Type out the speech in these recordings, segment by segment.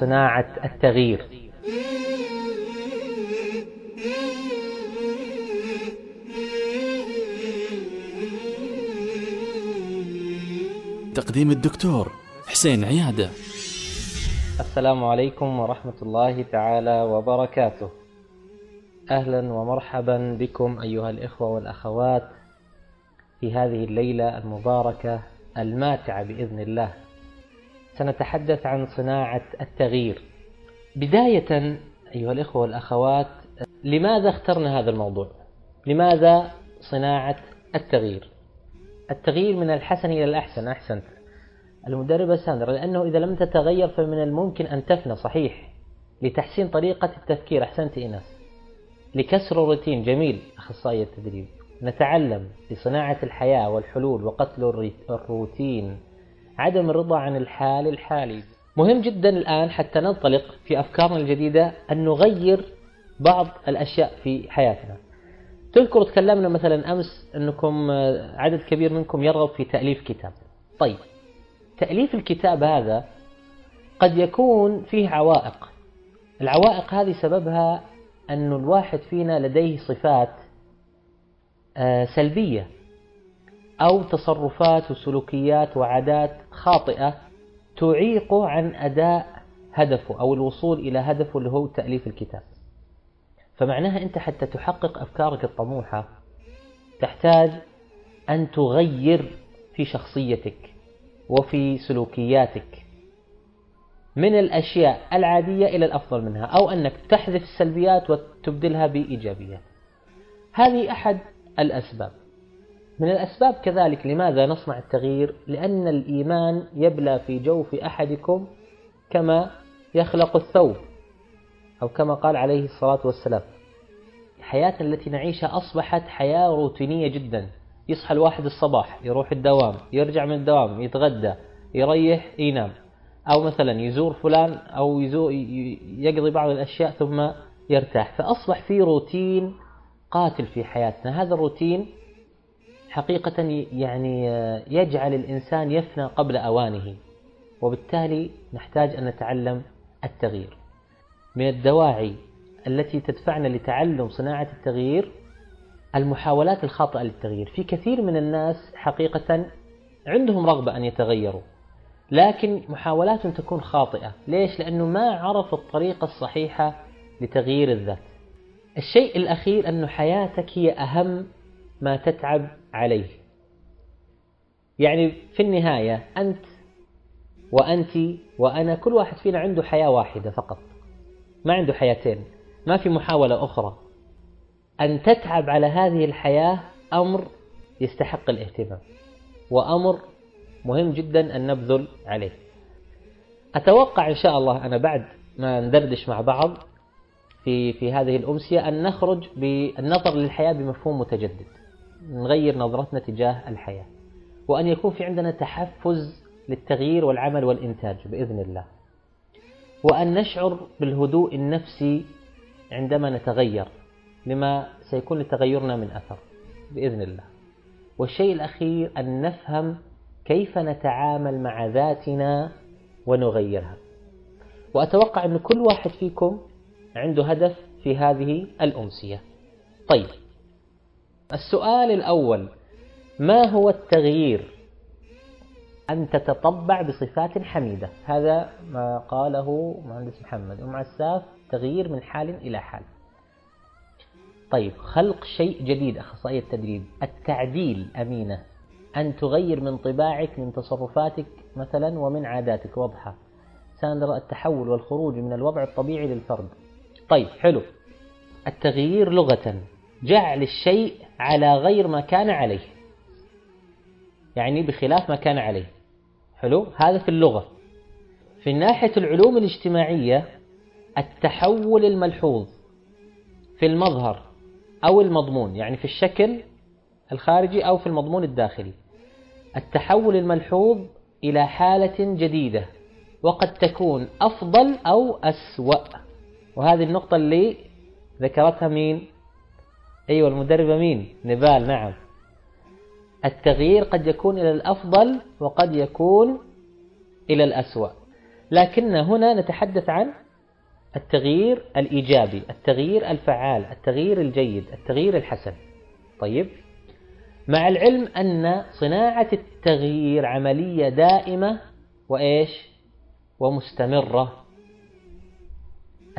صناعة التغيير. تقديم الدكتور حسين عيادة. السلام عليكم ورحمة الله تعالى وبركاته. أهلا ومرحبا بكم أيها الإخوة والأخوات في هذه الليلة المباركة الماتعة بإذن الله. سنتحدث عن صناعة التغيير. بداية أيها الإخوة والأخوات لماذا اخترنا هذا الموضوع؟ لماذا صناعة التغيير؟ التغيير من الحسن إلى الأحسن أحسنت. المدربة ساندرا لأنه إذا لم تتغير فمن الممكن أن تفنى صحيح لتحسين طريقة التفكير. أحسنت إيناس. لكسر الروتين. جميل أخصائي التدريب. نتعلم لصناعة الحياة والحلول وقتل الروتين عدم الرضا عن الحال الحالي. مهم جدا الآن حتى ننطلق في أفكارنا الجديدة أن نغير بعض الأشياء في حياتنا. تذكر تكلمنا مثلا أمس أنكم عدد كبير منكم يرغب في تأليف كتاب. طيب تأليف الكتاب هذا قد يكون فيه عوائق. العوائق هذه سببها أن الواحد فينا لديه صفات سلبية أو تصرفات وسلوكيات وعادات خاطئة تعيق عن أداء هدفه أو الوصول إلى هدفه اللي هو تأليف الكتاب. فمعناها أنت حتى تحقق أفكارك الطموحة تحتاج أن تغير في شخصيتك وفي سلوكياتك. من الأشياء العادية إلى الأفضل منها أو أنك تحذف السلبيات وتبدلها بإيجابيات هذه أحد الأسباب. من الأسباب كذلك لماذا نصنع التغيير؟ لأن الإيمان يبلى في جوف أحدكم كما يخلق الثوب أو كما قال عليه الصلاة والسلام. حياتنا التي نعيشها أصبحت حياة روتينية جدا. يصحى الواحد الصباح يروح الدوام يرجع من الدوام يتغدى يريح ينام. أو مثلا يزور فلان أو يزور يقضي بعض الأشياء ثم يرتاح. فأصبح في روتين قاتل في حياتنا. هذا الروتين حقيقة يعني يجعل الإنسان يفنى قبل أوانه وبالتالي نحتاج أن نتعلم التغيير. من الدواعي التي تدفعنا لتعلم صناعة التغيير المحاولات الخاطئة للتغيير. في كثير من الناس حقيقة عندهم رغبة أن يتغيروا. لكن محاولات تكون خاطئة. ليش؟ لأنه ما عرف الطريقة الصحيحة لتغيير الذات. الشيء الأخير أن حياتك هي أهم ما تتعب عليه. يعني في النهاية أنت وأنت وأنا كل واحد فينا عنده حياة واحدة فقط. ما عنده حياتين. ما في محاولة أخرى. أن تتعب على هذه الحياة أمر يستحق الاهتمام. وأمر مهم جدا أن نبذل عليه. أتوقع إن شاء الله أنا بعد ما ندردش مع بعض في في هذه الأمسية أن نخرج بالنظر للحياة بمفهوم متجدد نغير نظرتنا تجاه الحياة وأن يكون في عندنا تحفز للتغيير والعمل والإنتاج بإذن الله وأن نشعر بالهدوء النفسي عندما نتغير لما سيكون لتغيرنا من أثر بإذن الله. والشيء الأخير أن نفهم كيف نتعامل مع ذاتنا ونغيرها. وأتوقع أن كل واحد فيكم عنده هدف في هذه الأمسية. طيب السؤال الأول ما هو التغيير أن تتطبع بصفات حميدة؟ هذا ما قاله مهندس محمد. أم عساف تغيير من حال إلى حال. طيب خلق شيء جديد أخصائي التدريب التعديل أمينة. أن تغير من طباعك من تصرفاتك مثلا ومن عاداتك. واضحة. ساندرا التحول والخروج من الوضع الطبيعي للفرد. طيب حلو. التغيير لغة. جعل الشيء على غير ما كان عليه. يعني بخلاف ما كان عليه. حلو؟ هذا في اللغة. في ناحية العلوم الاجتماعية التحول الملحوظ في المظهر أو المضمون يعني في الشكل الخارجي أو في المضمون الداخلي. التحول الملحوظ إلى حالة جديدة وقد تكون أفضل أو أسوأ. وهذه النقطة اللي ذكرتها مين؟ أيوة المدربة مين؟ نبال نعم. التغيير قد يكون إلى الأفضل وقد يكون إلى الأسوأ. لكن هنا نتحدث عن التغيير الإيجابي التغيير الفعال التغيير الجيد التغيير الحسن. طيب؟ مع العلم أن صناعة التغيير عملية دائمة وإيش؟ ومستمرة.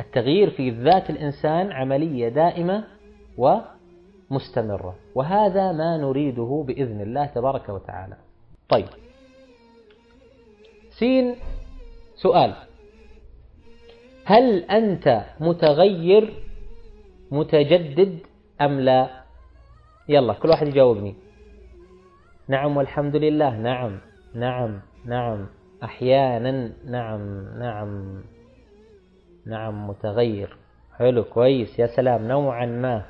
التغيير في ذات الإنسان عملية دائمة ومستمرة. وهذا ما نريده بإذن الله تبارك وتعالى. طيب. سين سؤال. هل أنت متغير متجدد أم لا؟ يلا كل واحد يجاوبني. نعم والحمد لله. نعم نعم نعم. أحيانا نعم نعم. نعم متغير. حلو كويس. يا سلام نوعا ما.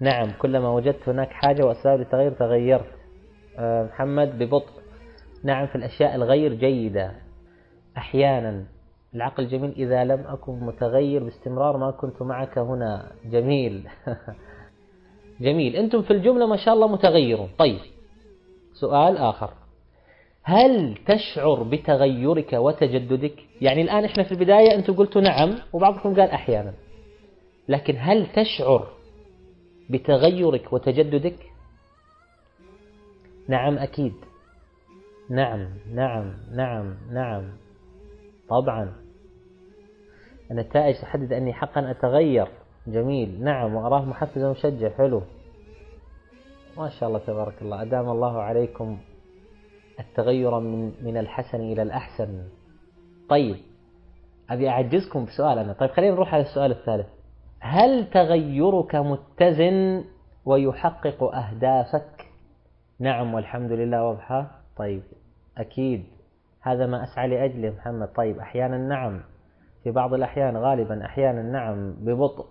نعم كلما وجدت هناك حاجة وأسباب للتغير تغيرت. أه محمد ببطء. نعم في الأشياء الغير جيدة. أحيانا. العقل جميل إذا لم أكن متغير باستمرار ما كنت معك هنا. جميل. جميل. أنتم في الجملة ما شاء الله متغيرون. طيب سؤال آخر. هل تشعر بتغيرك وتجددك؟ يعني الآن إحنا في البداية أنتم قلتوا نعم وبعضكم قال أحيانا. لكن هل تشعر بتغيرك وتجددك؟ نعم أكيد. نعم نعم نعم نعم. طبعا. النتائج تحدد أني حقا أتغير. جميل. نعم وأراه محفز ومشجع. حلو. ما شاء الله تبارك الله. أدام الله عليكم التغير من من الحسن إلى الأحسن. طيب أبي أعجزكم بسؤال أنا. طيب خلينا نروح على السؤال الثالث. هل تغيرك متزن ويحقق أهدافك؟ نعم والحمد لله واضحة طيب أكيد. هذا ما أسعى لأجله محمد. طيب أحيانا نعم. في بعض الأحيان غالبا أحيانا نعم. ببطء.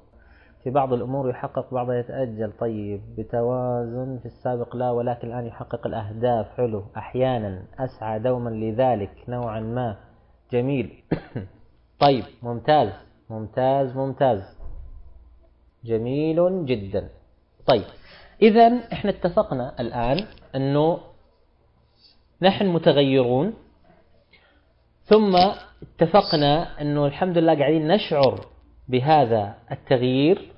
في بعض الأمور يحقق بعضها يتأجل. طيب بتوازن في السابق لا ولكن الآن يحقق الأهداف. حلو. أحيانا أسعى دوما لذلك نوعا ما. جميل. طيب ممتاز. ممتاز ممتاز. جميل جدا. طيب إذا إحنا اتفقنا الآن أنه نحن متغيرون ثم اتفقنا أنه الحمد لله قاعدين نشعر بهذا التغيير.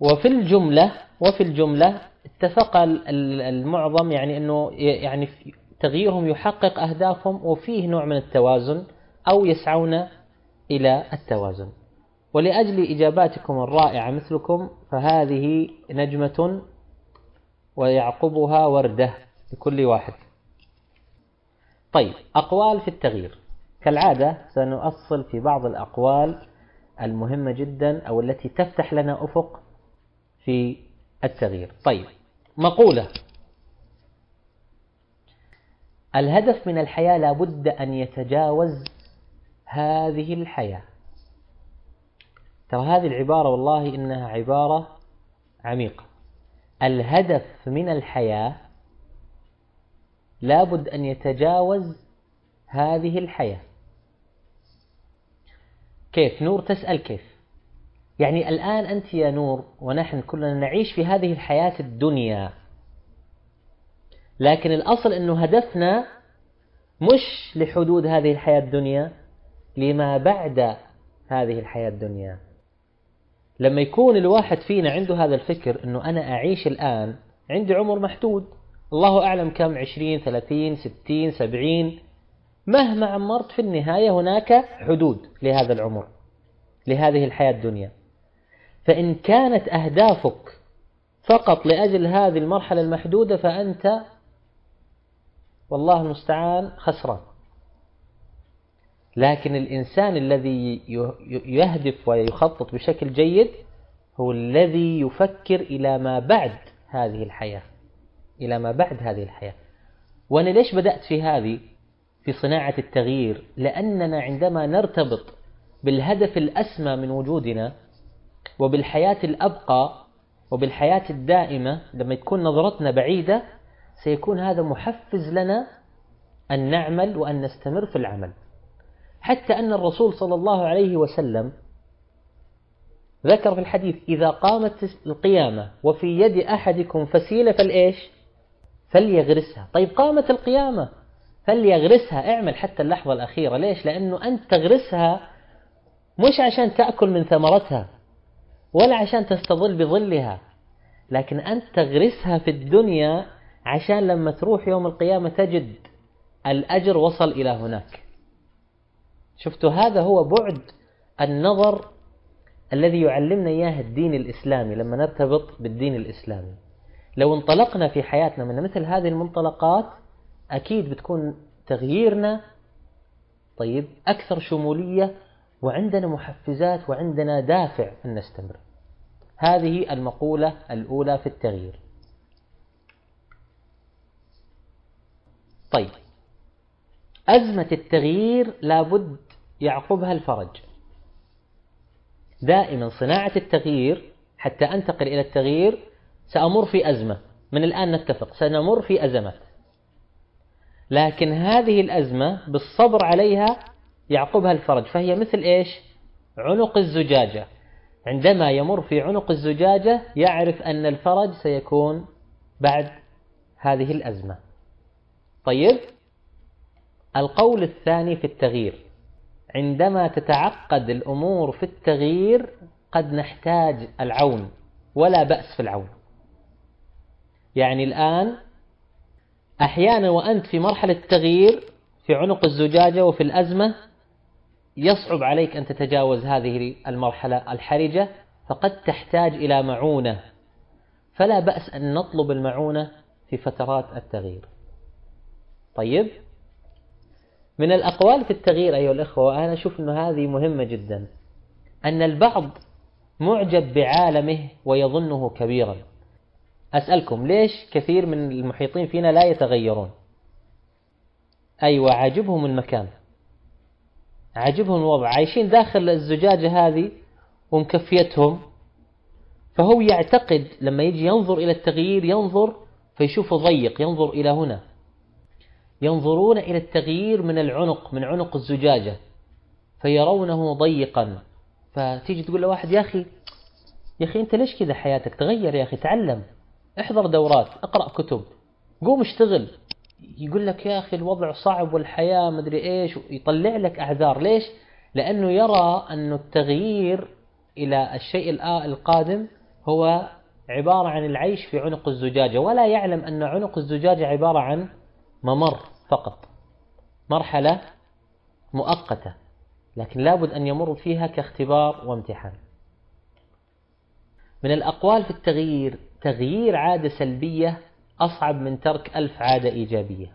وفي الجملة وفي الجملة اتفق المعظم يعني أنه يعني تغييرهم يحقق أهدافهم وفيه نوع من التوازن أو يسعون إلى التوازن. ولأجل إجاباتكم الرائعة مثلكم فهذه نجمة ويعقبها وردة لكل واحد. طيب أقوال في التغيير. كالعادة سنؤصل في بعض الأقوال المهمة جدا أو التي تفتح لنا أفق في التغيير. طيب مقولة. الهدف من الحياة لابد أن يتجاوز هذه الحياة. ترى هذه العبارة والله إنها عبارة عميقة. الهدف من الحياة لابد أن يتجاوز هذه الحياة. كيف؟ نور تسأل كيف؟ يعني الآن أنت يا نور ونحن كلنا نعيش في هذه الحياة الدنيا. لكن الأصل أنه هدفنا مش لحدود هذه الحياة الدنيا لما بعد هذه الحياة الدنيا. لما يكون الواحد فينا عنده هذا الفكر أنه أنا أعيش الآن عندي عمر محدود. الله أعلم كم؟ عشرين ثلاثين ستين سبعين. مهما عمرت في النهاية هناك حدود لهذا العمر لهذه الحياة الدنيا. فإن كانت أهدافك فقط لأجل هذه المرحلة المحدودة فأنت والله المستعان خسران. لكن الإنسان الذي يهدف ويخطط بشكل جيد هو الذي يفكر إلى ما بعد هذه الحياة إلى ما بعد هذه الحياة. وأنا ليش بدأت في هذه؟ في صناعة التغيير لأننا عندما نرتبط بالهدف الأسمى من وجودنا وبالحياة الأبقى وبالحياة الدائمة لما تكون نظرتنا بعيدة سيكون هذا محفز لنا أن نعمل وأن نستمر في العمل. حتى أن الرسول صلى الله عليه وسلم ذكر في الحديث إذا قامت القيامة وفي يد أحدكم فسيلة فالإيش فليغرسها. طيب قامت القيامة فليغرسها. اعمل حتى اللحظة الأخيرة. ليش؟ لأنه أنت تغرسها مش عشان تأكل من ثمرتها ولا عشان تستظل بظلها لكن أنت تغرسها في الدنيا عشان لما تروح يوم القيامة تجد الأجر وصل إلى هناك. شفتوا؟ هذا هو بعد النظر الذي يعلمنا إياه الدين الإسلامي. لما نرتبط بالدين الإسلامي لو انطلقنا في حياتنا من مثل هذه المنطلقات أكيد بتكون تغييرنا طيب أكثر شمولية وعندنا محفزات وعندنا دافع أن نستمر هذه المقولة الأولى في التغيير. طيب أزمة التغيير لابد يعقبها الفرج. دائما صناعة التغيير حتى أنتقل إلى التغيير سأمر في أزمة. من الآن نتفق سنمر في أزمات لكن هذه الأزمة بالصبر عليها يعقبها الفرج. فهي مثل إيش؟ عنق الزجاجة. عندما يمر في عنق الزجاجة يعرف أن الفرج سيكون بعد هذه الأزمة. طيب القول الثاني في التغيير. عندما تتعقد الأمور في التغيير قد نحتاج العون ولا بأس في العون. يعني الآن أحيانا وأنت في مرحلة التغيير في عنق الزجاجة وفي الأزمة يصعب عليك أن تتجاوز هذه المرحلة الحرجة فقد تحتاج إلى معونة. فلا بأس أن نطلب المعونة في فترات التغيير. طيب؟ من الأقوال في التغيير أيها الأخوة وأنا أشوف أن هذه مهمة جدا أن البعض معجب بعالمه ويظنه كبيرا. أسألكم ليش كثير من المحيطين فينا لا يتغيرون؟ أيوة عاجبهم المكان. عاجبهم الوضع. عايشين داخل الزجاجة هذه ومكفيتهم. فهو يعتقد لما يجي ينظر إلى التغيير ينظر فيشوفه ضيق ينظر إلى هنا. ينظرون إلى التغيير من العنق من عنق الزجاجة. فيرونه ضيقا. فتيجي تقول لواحد يا أخي يا أخي أنت ليش كذا حياتك؟ تغير يا أخي تعلم. احضر دورات اقرأ كتب. قوم اشتغل. يقول لك يا أخي الوضع صعب والحياة مدري إيش يطلع لك أعذار ليش؟ لأنه يرى أن التغيير إلى الشيء القادم هو عبارة عن العيش في عنق الزجاجة. ولا يعلم أن عنق الزجاجة عبارة عن ممر فقط. مرحلة مؤقتة. لكن لابد أن يمر فيها كاختبار وامتحان. من الأقوال في التغيير تغيير عادة سلبية أصعب من ترك ألف عادة إيجابية.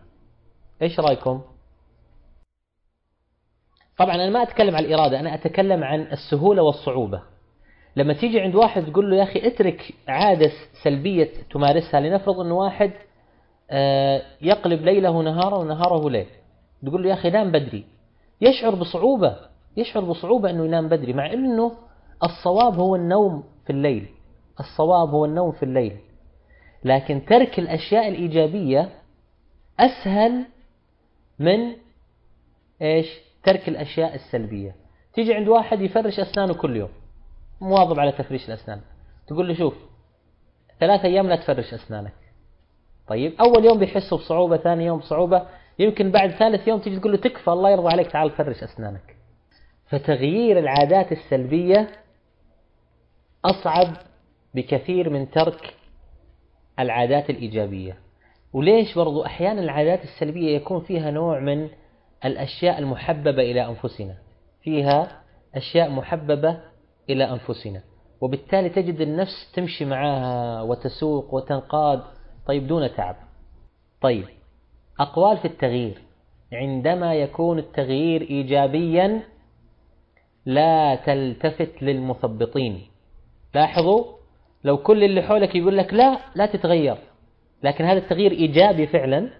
إيش رأيكم؟ طبعا أنا ما أتكلم عن الإرادة أنا أتكلم عن السهولة والصعوبة. لما تيجي عند واحد تقول له يا أخي اترك عادة سلبية تمارسها لنفرض أن واحد آه، يقلب ليله نهارا ونهاره ليل. تقول له يا أخي نام بدري. يشعر بصعوبة يشعر بصعوبة أنه ينام بدري مع أنه الصواب هو النوم في الليل. الصواب هو النوم في الليل. لكن ترك الأشياء الإيجابية أسهل من إيش؟ ترك الأشياء السلبية. تيجي عند واحد يفرش أسنانه كل يوم. مواظب على تفريش الأسنان. تقول له شوف ثلاثة أيام لا تفرش أسنانك. طيب أول يوم بيحسه بصعوبة ثاني يوم بصعوبة. يمكن بعد ثالث يوم تيجي تقول له تكفى الله يرضى عليك تعال فرش أسنانك. فتغيير العادات السلبية أصعب بكثير من ترك العادات الإيجابية. وليش برضو أحيانا العادات السلبية يكون فيها نوع من الأشياء المحببة إلى أنفسنا؟ فيها أشياء محببة إلى أنفسنا. وبالتالي تجد النفس تمشي معها وتسوق وتنقاد طيب دون تعب. طيب أقوال في التغيير. عندما يكون التغيير إيجابيا لا تلتفت للمثبطين. لاحظوا؟ لو كل اللي حولك يقول لك لا لا تتغير. لكن هذا التغيير إيجابي فعلا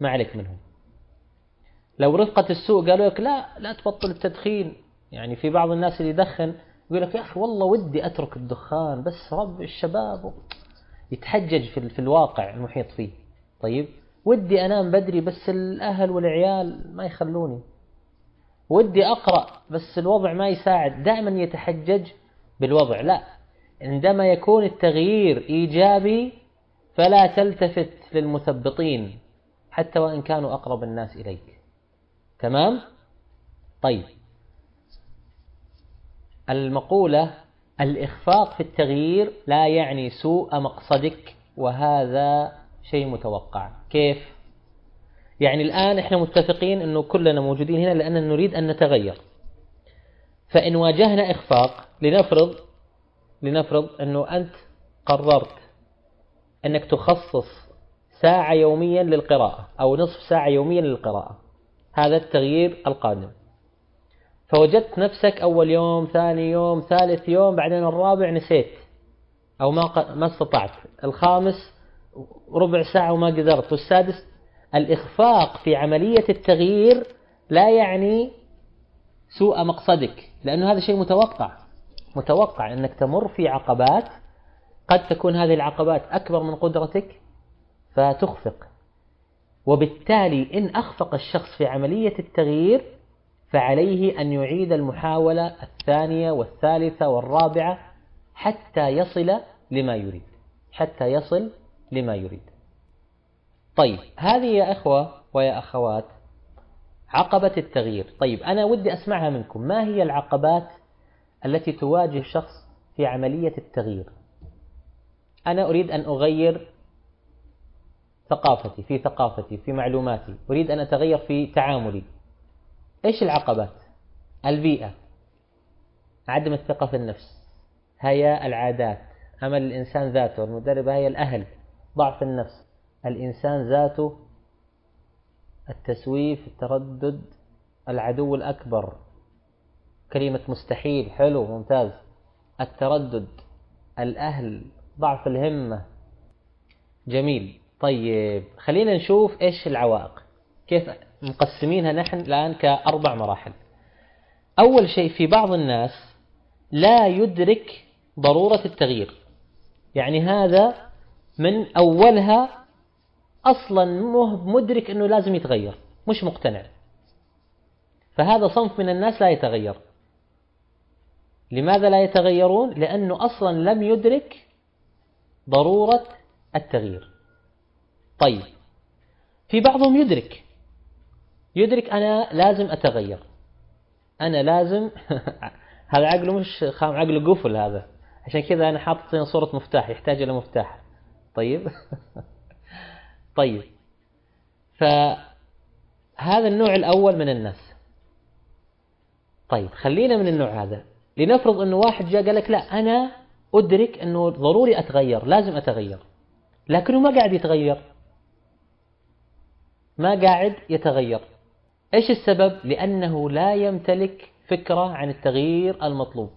ما عليك منهم لو رفقة السوق قالوا لك لا لا تبطل التدخين. يعني في بعض الناس اللي يدخن يقول لك يا أخي والله ودي أترك الدخان بس رب الشباب يتحجج في, في الواقع المحيط فيه. طيب ودي أنام بدري بس الأهل والعيال ما يخلوني. ودي أقرأ بس الوضع ما يساعد. دائما يتحجج بالوضع. لا عندما يكون التغيير إيجابي فلا تلتفت للمثبطين حتى وإن كانوا أقرب الناس إليك تمام؟ طيب المقولة الإخفاق في التغيير لا يعني سوء مقصدك وهذا شيء متوقع كيف؟ يعني الآن إحنا متفقين أنه كلنا موجودين هنا لأننا نريد أن نتغير فإن واجهنا إخفاق لنفرض لنفرض أنه أنت قررت أنك تخصص ساعة يوميا للقراءة أو نصف ساعة يوميا للقراءة. هذا التغيير القادم. فوجدت نفسك أول يوم ثاني يوم ثالث يوم بعدين الرابع نسيت أو ما ما استطعت. الخامس ربع ساعة وما قدرت. والسادس الإخفاق في عملية التغيير لا يعني سوء مقصدك لأنه هذا شيء متوقع. متوقع أنك تمر في عقبات قد تكون هذه العقبات أكبر من قدرتك فتخفق. وبالتالي إن أخفق الشخص في عملية التغيير فعليه أن يعيد المحاولة الثانية والثالثة والرابعة حتى يصل لما يريد. حتى يصل لما يريد. طيب هذه يا إخوة ويا أخوات عقبة التغيير. طيب أنا ودي أسمعها منكم. ما هي العقبات التي تواجه شخص في عملية التغيير. أنا أريد أن أغير ثقافتي في ثقافتي في معلوماتي. أريد أن أتغير في تعاملي. إيش العقبات؟ البيئة. عدم الثقة في النفس. هي العادات. أمل الإنسان ذاته. المدربة هي الأهل. ضعف النفس. الإنسان ذاته التسويف التردد العدو الأكبر. كلمة مستحيل حلو ممتاز. التردد الأهل ضعف الهمة. جميل. طيب خلينا نشوف إيش العوائق. كيف مقسمينها نحن الآن كأربع مراحل. أول شيء في بعض الناس لا يدرك ضرورة التغيير. يعني هذا من أولها أصلا مدرك أنه لازم يتغير مش مقتنع. فهذا صنف من الناس لا يتغير. لماذا لا يتغيرون؟ لأنه أصلا لم يدرك ضرورة التغيير. طيب في بعضهم يدرك. يدرك أنا لازم أتغير. أنا لازم هذا عقله مش خام عقله قفل هذا. عشان كذا أنا حاطط صورة مفتاح يحتاج إلى مفتاح. طيب؟ طيب. فهذا النوع الأول من الناس. طيب خلينا من النوع هذا. لنفرض أنه واحد جاء قال لك لا أنا أدرك أنه ضروري أتغير لازم أتغير. لكنه ما قاعد يتغير. ما قاعد يتغير. إيش السبب؟ لأنه لا يمتلك فكرة عن التغيير المطلوب.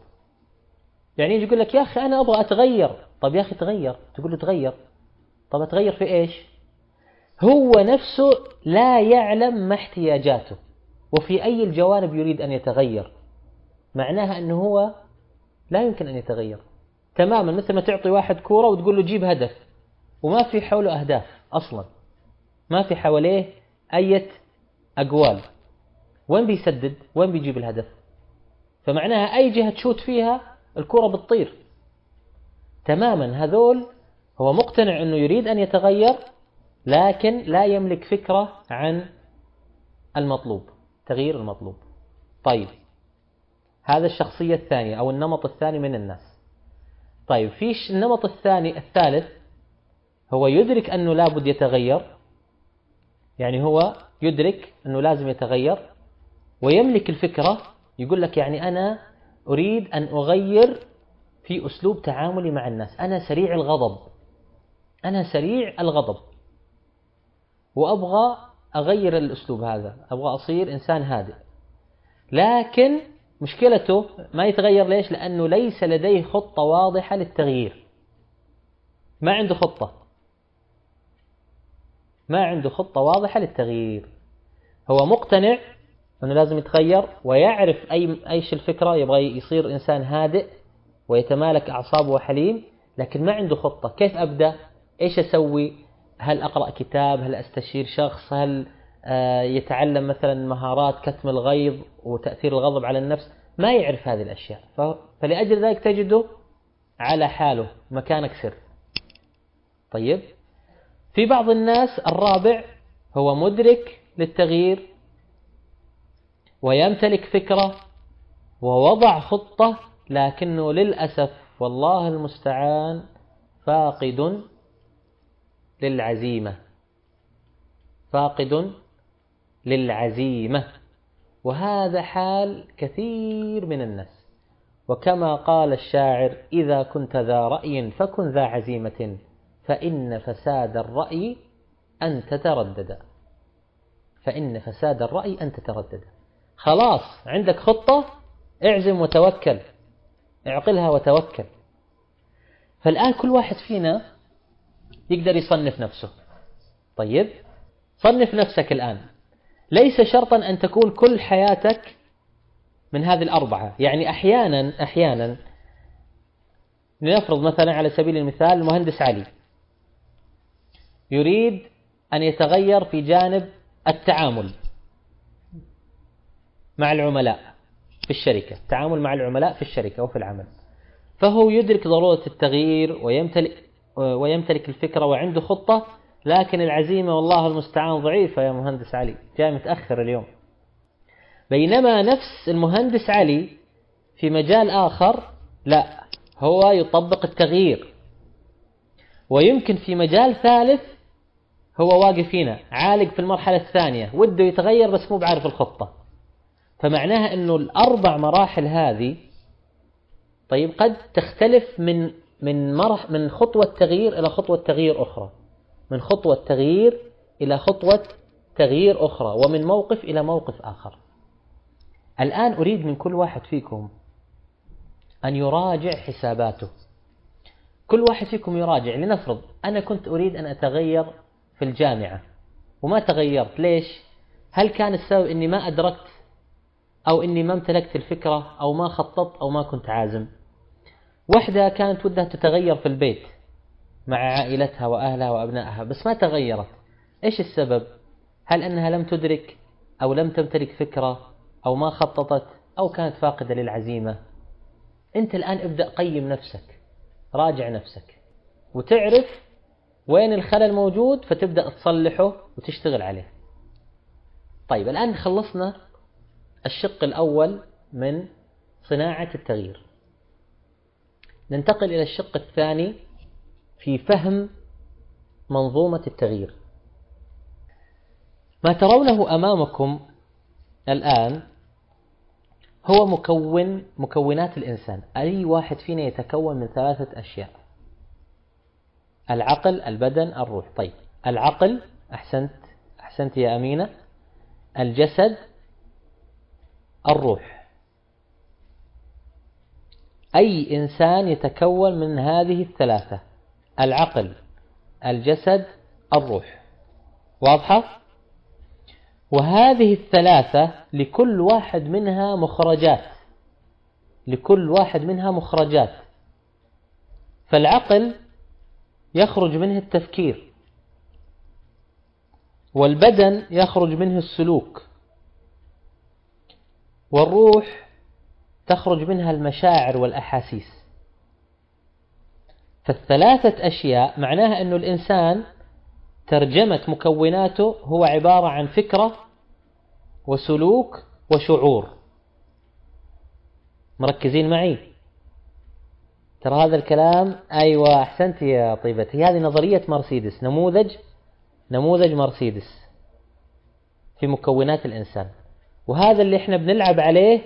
يعني يجي يقول لك يا أخي أنا أبغى أتغير. طب يا أخي تغير. تقول له تغير. طب أتغير في إيش؟ هو نفسه لا يعلم ما احتياجاته. وفي أي الجوانب يريد أن يتغير؟ معناها أنه هو لا يمكن أن يتغير. تماما مثل ما تعطي واحد كورة وتقول له جيب هدف وما في حوله أهداف أصلا. ما في حواليه أية أقوال. وين بيسدد؟ وين بيجيب الهدف؟ فمعناها أي جهة تشوت فيها الكرة بتطير. تماما هذول هو مقتنع أنه يريد أن يتغير لكن لا يملك فكرة عن المطلوب تغيير المطلوب. طيب. هذا الشخصية الثانية أو النمط الثاني من الناس. طيب في النمط الثاني الثالث هو يدرك أنه لابد يتغير. يعني هو يدرك أنه لازم يتغير ويملك الفكرة يقول لك يعني أنا أريد أن أغير في أسلوب تعاملي مع الناس. أنا سريع الغضب. أنا سريع الغضب. وأبغى أغير الأسلوب هذا. أبغى أصير إنسان هادئ. لكن مشكلته ما يتغير ليش؟ لأنه ليس لديه خطة واضحة للتغيير. ما عنده خطة. ما عنده خطة واضحة للتغيير. هو مقتنع أنه لازم يتغير ويعرف أي أيش الفكرة؟ يبغى يصير إنسان هادئ ويتمالك أعصابه وحليم لكن ما عنده خطة. كيف أبدأ؟ إيش أسوي؟ هل أقرأ كتاب؟ هل أستشير شخص؟ هل يتعلم مثلا مهارات كتم الغيظ وتأثير الغضب على النفس ما يعرف هذه الأشياء. فلأجل ذلك تجده على حاله مكانك سر. طيب؟ في بعض الناس الرابع هو مدرك للتغيير ويمتلك فكرة ووضع خطة لكنه للأسف والله المستعان فاقد للعزيمة. فاقد للعزيمة. وهذا حال كثير من الناس. وكما قال الشاعر إذا كنت ذا رأي فكن ذا عزيمة فإن فساد الرأي أن تتردد. فإن فساد الرأي أن تتردد. خلاص عندك خطة؟ اعزم وتوكل. اعقلها وتوكل. فالآن كل واحد فينا يقدر يصنف نفسه. طيب صنف نفسك الآن. ليس شرطا أن تكون كل حياتك من هذه الأربعة. يعني أحيانا أحيانا لنفرض مثلا على سبيل المثال المهندس علي. يريد أن يتغير في جانب التعامل مع العملاء في الشركة. التعامل مع العملاء في الشركة وفي العمل. فهو يدرك ضرورة التغيير ويمتلك, ويمتلك الفكرة وعنده خطة لكن العزيمة والله المستعان ضعيفة يا مهندس علي. جاي متأخر اليوم. بينما نفس المهندس علي في مجال آخر لا هو يطبق التغيير. ويمكن في مجال ثالث هو واقف هنا عالق في المرحلة الثانية. وده يتغير بس مو بعارف الخطة. فمعناها أنه الأربع مراحل هذه طيب قد تختلف من من مرح من خطوة تغيير إلى خطوة تغيير أخرى. من خطوة تغيير إلى خطوة تغيير أخرى ومن موقف إلى موقف آخر. الآن أريد من كل واحد فيكم أن يراجع حساباته. كل واحد فيكم يراجع. لنفرض أنا كنت أريد أن أتغير في الجامعة وما تغيرت ليش؟ هل كان السبب أني ما أدركت أو أني ما امتلكت الفكرة أو ما خططت أو ما كنت عازم؟ وحدة كانت ودها تتغير في البيت. مع عائلتها وأهلها وأبنائها بس ما تغيرت. إيش السبب؟ هل أنها لم تدرك أو لم تمتلك فكرة أو ما خططت أو كانت فاقدة للعزيمة؟ أنت الآن ابدأ قيم نفسك راجع نفسك وتعرف وين الخلل موجود فتبدأ تصلحه وتشتغل عليه. طيب الآن خلصنا الشق الأول من صناعة التغيير. ننتقل إلى الشق الثاني في فهم منظومة التغيير. ما ترونه أمامكم الآن هو مكون مكونات الإنسان. أي واحد فينا يتكون من ثلاثة أشياء. العقل البدن الروح. طيب العقل أحسنت أحسنت يا أمينة. الجسد الروح. أي إنسان يتكون من هذه الثلاثة؟ العقل الجسد الروح. واضحة؟ وهذه الثلاثة لكل واحد منها مخرجات. لكل واحد منها مخرجات. فالعقل يخرج منه التفكير. والبدن يخرج منه السلوك. والروح تخرج منها المشاعر والأحاسيس. فالثلاثة أشياء معناها أن الإنسان ترجمة مكوناته هو عبارة عن فكرة وسلوك وشعور. مركزين معي؟ ترى هذا الكلام أيوة أحسنت يا طيبتي. هذه نظرية مرسيدس نموذج نموذج مرسيدس في مكونات الإنسان. وهذا اللي إحنا بنلعب عليه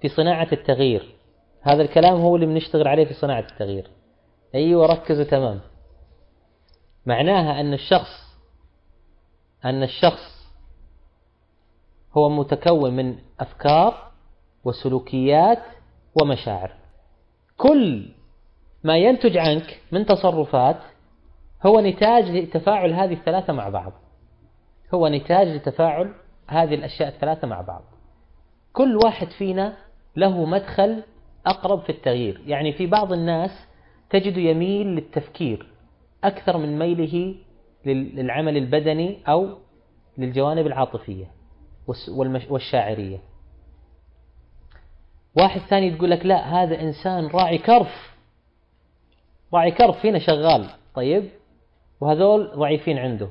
في صناعة التغيير. هذا الكلام هو اللي بنشتغل عليه في صناعة التغيير. أيوة ركزوا تمام. معناها أن الشخص أن الشخص هو متكون من أفكار وسلوكيات ومشاعر. كل ما ينتج عنك من تصرفات هو نتاج لتفاعل هذه الثلاثة مع بعض. هو نتاج لتفاعل هذه الأشياء الثلاثة مع بعض. كل واحد فينا له مدخل أقرب في التغيير. يعني في بعض الناس تجد يميل للتفكير أكثر من ميله للعمل البدني أو للجوانب العاطفية والشاعرية. واحد ثاني تقول لك لا هذا إنسان راعي كرف. راعي كرف فينا شغال. طيب؟ وهذول ضعيفين عنده.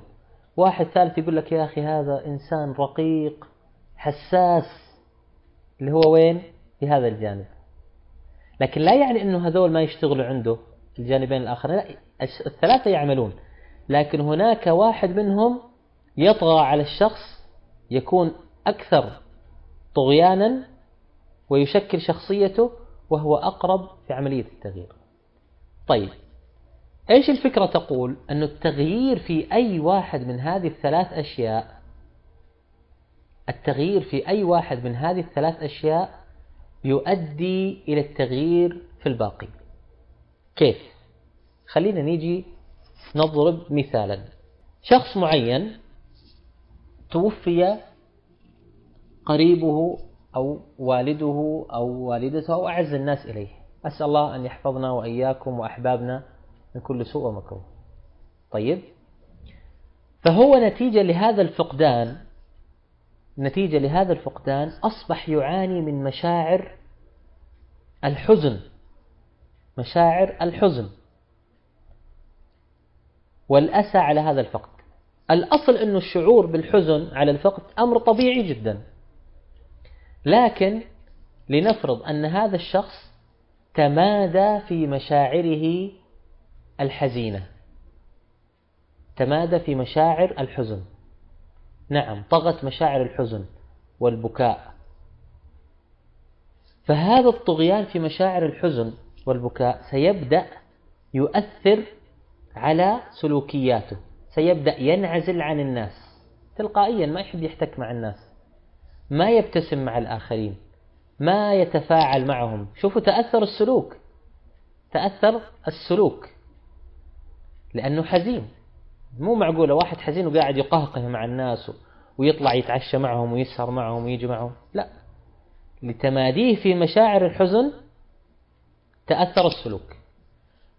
واحد ثالث يقول لك يا أخي هذا إنسان رقيق حساس اللي هو وين؟ في هذا الجانب. لكن لا يعني أنه هذول ما يشتغلوا عنده. الجانبين الآخرين لا الثلاثة يعملون. لكن هناك واحد منهم يطغى على الشخص يكون أكثر طغيانا ويشكل شخصيته وهو أقرب في عملية التغيير. طيب إيش الفكرة تقول؟ أن التغيير في أي واحد من هذه الثلاث أشياء التغيير في أي واحد من هذه الثلاث أشياء يؤدي إلى التغيير في الباقي؟ كيف؟ خلينا نيجي نضرب مثالا. شخص معين توفي قريبه أو والده أو والدته أو أعز الناس إليه. أسأل الله أن يحفظنا وإياكم وأحبابنا من كل سوء ومكروه. طيب؟ فهو نتيجة لهذا الفقدان نتيجة لهذا الفقدان أصبح يعاني من مشاعر الحزن. مشاعر الحزن. والأسى على هذا الفقد. الأصل أن الشعور بالحزن على الفقد أمر طبيعي جدا. لكن لنفرض أن هذا الشخص تمادى في مشاعره الحزينة. تمادى في مشاعر الحزن. نعم طغت مشاعر الحزن والبكاء. فهذا الطغيان في مشاعر الحزن والبكاء سيبدأ يؤثر على سلوكياته سيبدأ ينعزل عن الناس تلقائيا ما يحب يحتك مع الناس ما يبتسم مع الآخرين ما يتفاعل معهم. شوفوا تأثر السلوك تأثر السلوك لأنه حزين. مو معقولة واحد حزين وقاعد يقهقه مع الناس ويطلع يتعشى معهم ويسهر معهم ويجي معهم. لا. لتماديه في مشاعر الحزن تأثر السلوك.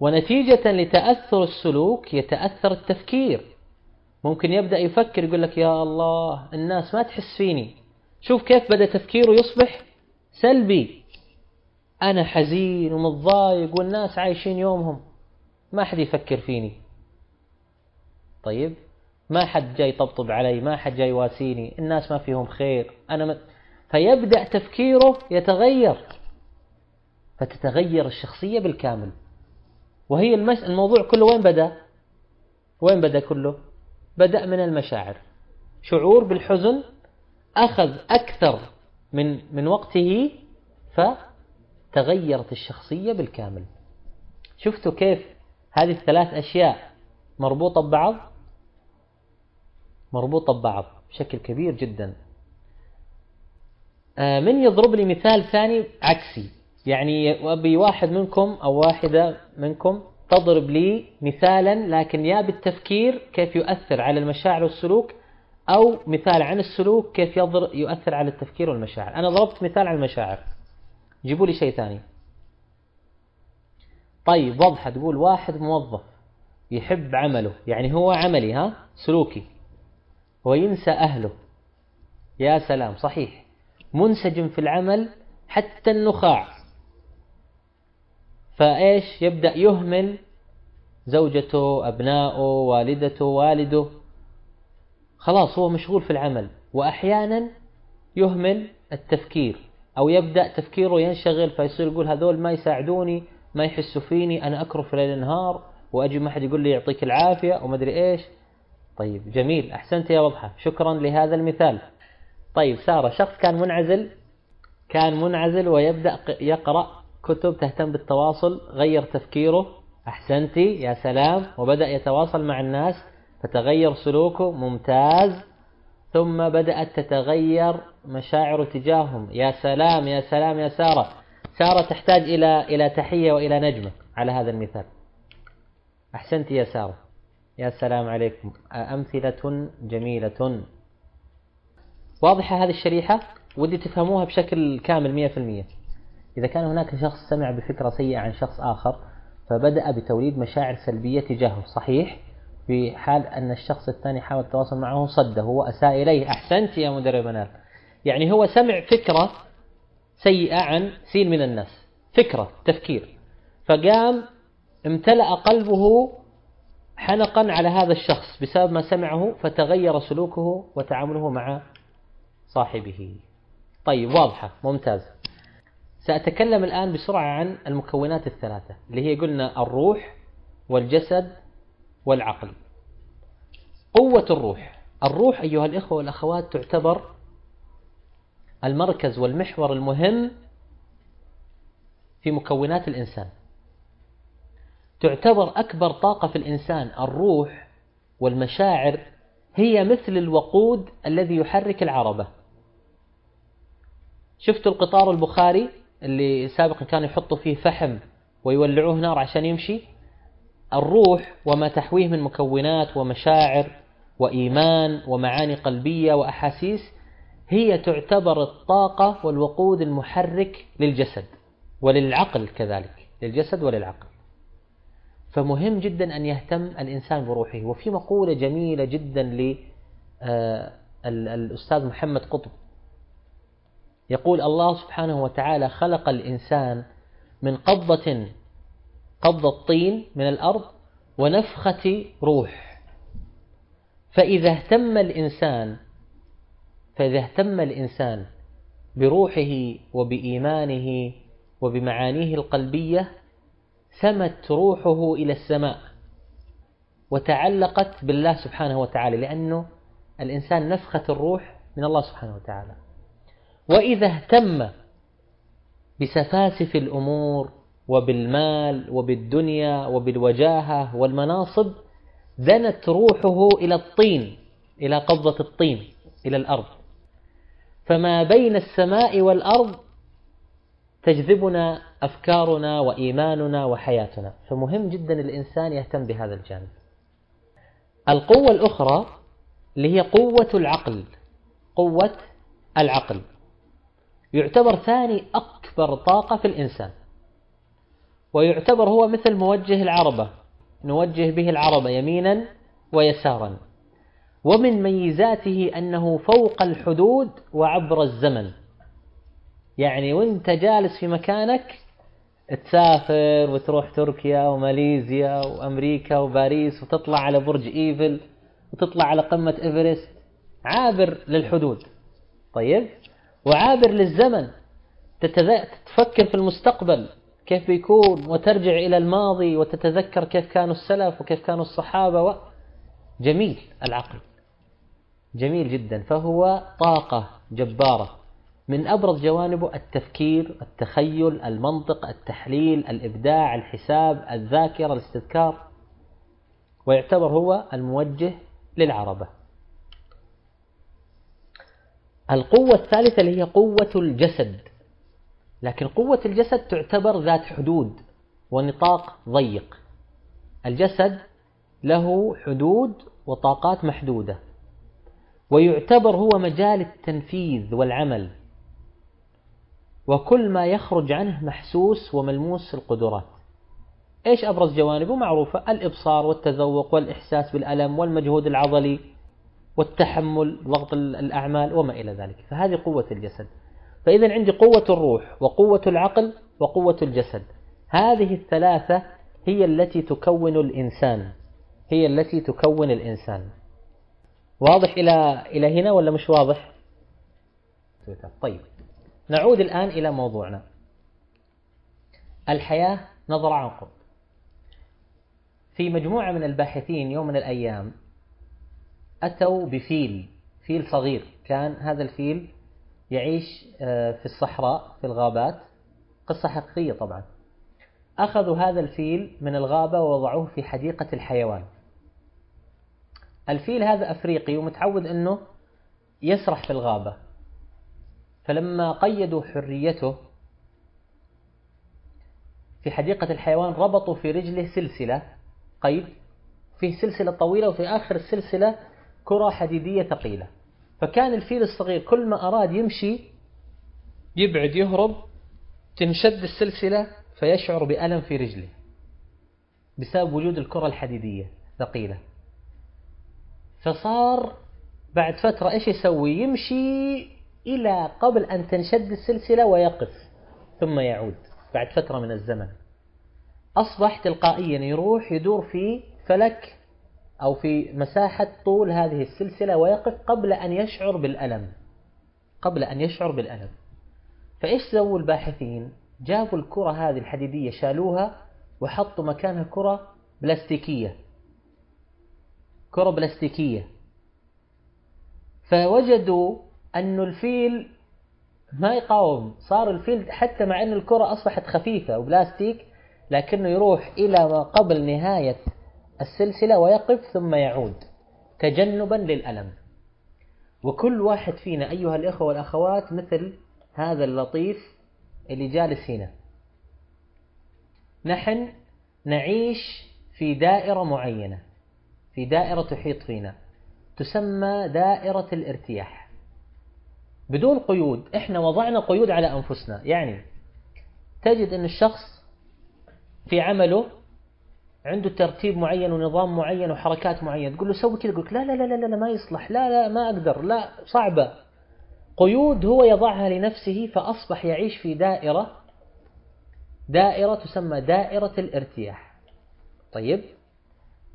ونتيجة لتأثر السلوك يتأثر التفكير. ممكن يبدأ يفكر يقول لك يا الله الناس ما تحس فيني. شوف كيف بدأ تفكيره يصبح سلبي. أنا حزين ومتضايق والناس عايشين يومهم. ما حد يفكر فيني. طيب ما حد جاي يطبطب علي ما حد جاي يواسيني الناس ما فيهم خير. أنا م... فيبدأ تفكيره يتغير. فتتغير الشخصية بالكامل. وهي المس... الموضوع كله وين بدأ؟ وين بدأ كله؟ بدأ من المشاعر. شعور بالحزن أخذ أكثر من من وقته فتغيرت الشخصية بالكامل. شفتوا كيف هذه الثلاث أشياء مربوطة ببعض؟ مربوطة ببعض بشكل كبير جدا. آه، من يضرب لي مثال ثاني؟ عكسي. يعني أبي واحد منكم أو واحدة منكم تضرب لي مثالا لكن يا بالتفكير كيف يؤثر على المشاعر والسلوك أو مثال عن السلوك كيف يؤثر على التفكير والمشاعر. أنا ضربت مثال عن المشاعر. جيبوا لي شيء ثاني. طيب واضحة. تقول واحد موظف يحب عمله. يعني هو عملي ها؟ سلوكي. وينسى أهله. يا سلام صحيح. منسجم في العمل حتى النخاع. فإيش؟ يبدأ يهمل زوجته أبنائه والدته والده. خلاص هو مشغول في العمل. وأحيانا يهمل التفكير أو يبدأ تفكيره ينشغل فيصير يقول هذول ما يساعدوني ما يحسوا فيني أنا أكرف ليل نهار وأجي ما حد يقول لي يعطيك العافية وما أدري إيش. طيب جميل. أحسنت يا وضحة شكرا لهذا المثال. طيب سارة شخص كان منعزل كان منعزل ويبدأ يقرأ كتب تهتم بالتواصل غير تفكيره أحسنتي يا سلام وبدأ يتواصل مع الناس فتغير سلوكه ممتاز. ثم بدأت تتغير مشاعره تجاههم يا سلام يا سلام يا سارة. سارة تحتاج إلى إلى تحية وإلى نجمة على هذا المثال. أحسنت يا سارة. يا سلام عليكم. أمثلة جميلة. واضحة هذه الشريحة؟ ودي تفهموها بشكل كامل مية في المية إذا كان هناك شخص سمع بفكرة سيئة عن شخص آخر فبدأ بتوليد مشاعر سلبية تجاهه. صحيح؟ في حال أن الشخص الثاني حاول التواصل معه صده. وأساء إليه. أحسنت يا مدرب منال. يعني هو سمع فكرة سيئة عن سين من الناس. فكرة تفكير. فقام امتلأ قلبه حنقا على هذا الشخص. بسبب ما سمعه فتغير سلوكه وتعامله مع صاحبه. طيب واضحة. ممتاز. سأتكلم الآن بسرعة عن المكونات الثلاثة اللي هي قلنا الروح والجسد والعقل. قوة الروح. الروح أيها الإخوة والأخوات تعتبر المركز والمحور المهم في مكونات الإنسان. تعتبر أكبر طاقة في الإنسان الروح والمشاعر هي مثل الوقود الذي يحرك العربة. شفتوا القطار البخاري؟ اللي سابقا كانوا يحطوا فيه فحم ويولعوه نار عشان يمشي الروح وما تحويه من مكونات ومشاعر وإيمان ومعاني قلبية وأحاسيس هي تعتبر الطاقة والوقود المحرك للجسد وللعقل كذلك للجسد وللعقل. فمهم جدا أن يهتم الإنسان بروحه. وفي مقولة جميلة جدا للأستاذ آه، محمد قطب يقول الله سبحانه وتعالى خلق الإنسان من قبضة قبضة طين من الأرض ونفخة روح. فإذا اهتم الإنسان فإذا اهتم الإنسان بروحه وبإيمانه وبمعانيه القلبية سمت روحه إلى السماء وتعلقت بالله سبحانه وتعالى لأنه الإنسان نفخة الروح من الله سبحانه وتعالى. وإذا اهتم بسفاسف الأمور وبالمال وبالدنيا وبالوجاهة والمناصب دنت روحه إلى الطين إلى قبضة الطين إلى الأرض. فما بين السماء والأرض تجذبنا أفكارنا وإيماننا وحياتنا. فمهم جدا الإنسان يهتم بهذا الجانب. القوة الأخرى اللي هي قوة العقل قوة العقل. يعتبر ثاني أكبر طاقة في الإنسان. ويعتبر هو مثل موجه العربة. نوجه به العربة يمينا ويسارا. ومن ميزاته أنه فوق الحدود وعبر الزمن. يعني وانت جالس في مكانك تسافر وتروح تركيا وماليزيا وأمريكا وباريس وتطلع على برج إيفل وتطلع على قمة إيفرست عابر للحدود. طيب؟ وعابر للزمن. تفكر في المستقبل. كيف بيكون؟ وترجع إلى الماضي وتتذكر كيف كانوا السلف وكيف كانوا الصحابة و... جميل العقل. جميل جدا. فهو طاقة جبارة. من أبرز جوانبه التفكير التخيل المنطق التحليل الإبداع الحساب الذاكرة الاستذكار. ويعتبر هو الموجه للعربة. القوة الثالثة اللي هي قوة الجسد. لكن قوة الجسد تعتبر ذات حدود ونطاق ضيق. الجسد له حدود وطاقات محدودة. ويعتبر هو مجال التنفيذ والعمل. وكل ما يخرج عنه محسوس وملموس القدرات. إيش أبرز جوانبه؟ معروفة. الإبصار والتذوق والإحساس بالألم والمجهود العضلي. والتحمل ضغط الأعمال وما إلى ذلك. فهذه قوة الجسد. فإذا عندي قوة الروح وقوة العقل وقوة الجسد. هذه الثلاثة هي التي تكون الإنسان. هي التي تكون الإنسان. واضح إلى إلى هنا ولا مش واضح؟ طيب. نعود الآن إلى موضوعنا. الحياة نظرة عن قرب في مجموعة من الباحثين يوم من الأيام أتوا بفيل فيل صغير. كان هذا الفيل يعيش آه، في الصحراء في الغابات. قصة حقيقية طبعا. أخذوا هذا الفيل من الغابة ووضعوه في حديقة الحيوان. الفيل هذا أفريقي ومتعود أنه يسرح في الغابة. فلما قيدوا حريته في حديقة الحيوان ربطوا في رجله سلسلة قيد. فيه سلسلة طويلة وفي آخر السلسلة كرة حديدية ثقيلة. فكان الفيل الصغير كل ما أراد يمشي يبعد يهرب تنشد السلسلة فيشعر بألم في رجله بسبب وجود الكرة الحديدية ثقيلة. فصار بعد فترة إيش يسوي؟ يمشي إلى قبل أن تنشد السلسلة ويقف ثم يعود بعد فترة من الزمن. أصبح تلقائيا يروح يدور في فلك أو في مساحة طول هذه السلسلة ويقف قبل أن يشعر بالألم. قبل أن يشعر بالألم. فإيش سووا الباحثين؟ جابوا الكرة هذه الحديدية شالوها وحطوا مكانها كرة بلاستيكية. كرة بلاستيكية. فوجدوا أن الفيل ما يقاوم. صار الفيل حتى مع أن الكرة أصبحت خفيفة وبلاستيك لكنه يروح إلى ما قبل نهاية السلسلة ويقف ثم يعود تجنبا للألم. وكل واحد فينا أيها الإخوة والأخوات مثل هذا اللطيف اللي جالس هنا. نحن نعيش في دائرة معينة في دائرة تحيط فينا تسمى دائرة الارتياح. بدون قيود إحنا وضعنا قيود على أنفسنا. يعني تجد أن الشخص في عمله عنده ترتيب معين ونظام معين وحركات معينة. تقول له سوي كذا يقول لا لا لا لا لا ما يصلح لا لا ما أقدر لا صعبة. قيود هو يضعها لنفسه فأصبح يعيش في دائرة دائرة تسمى دائرة الارتياح. طيب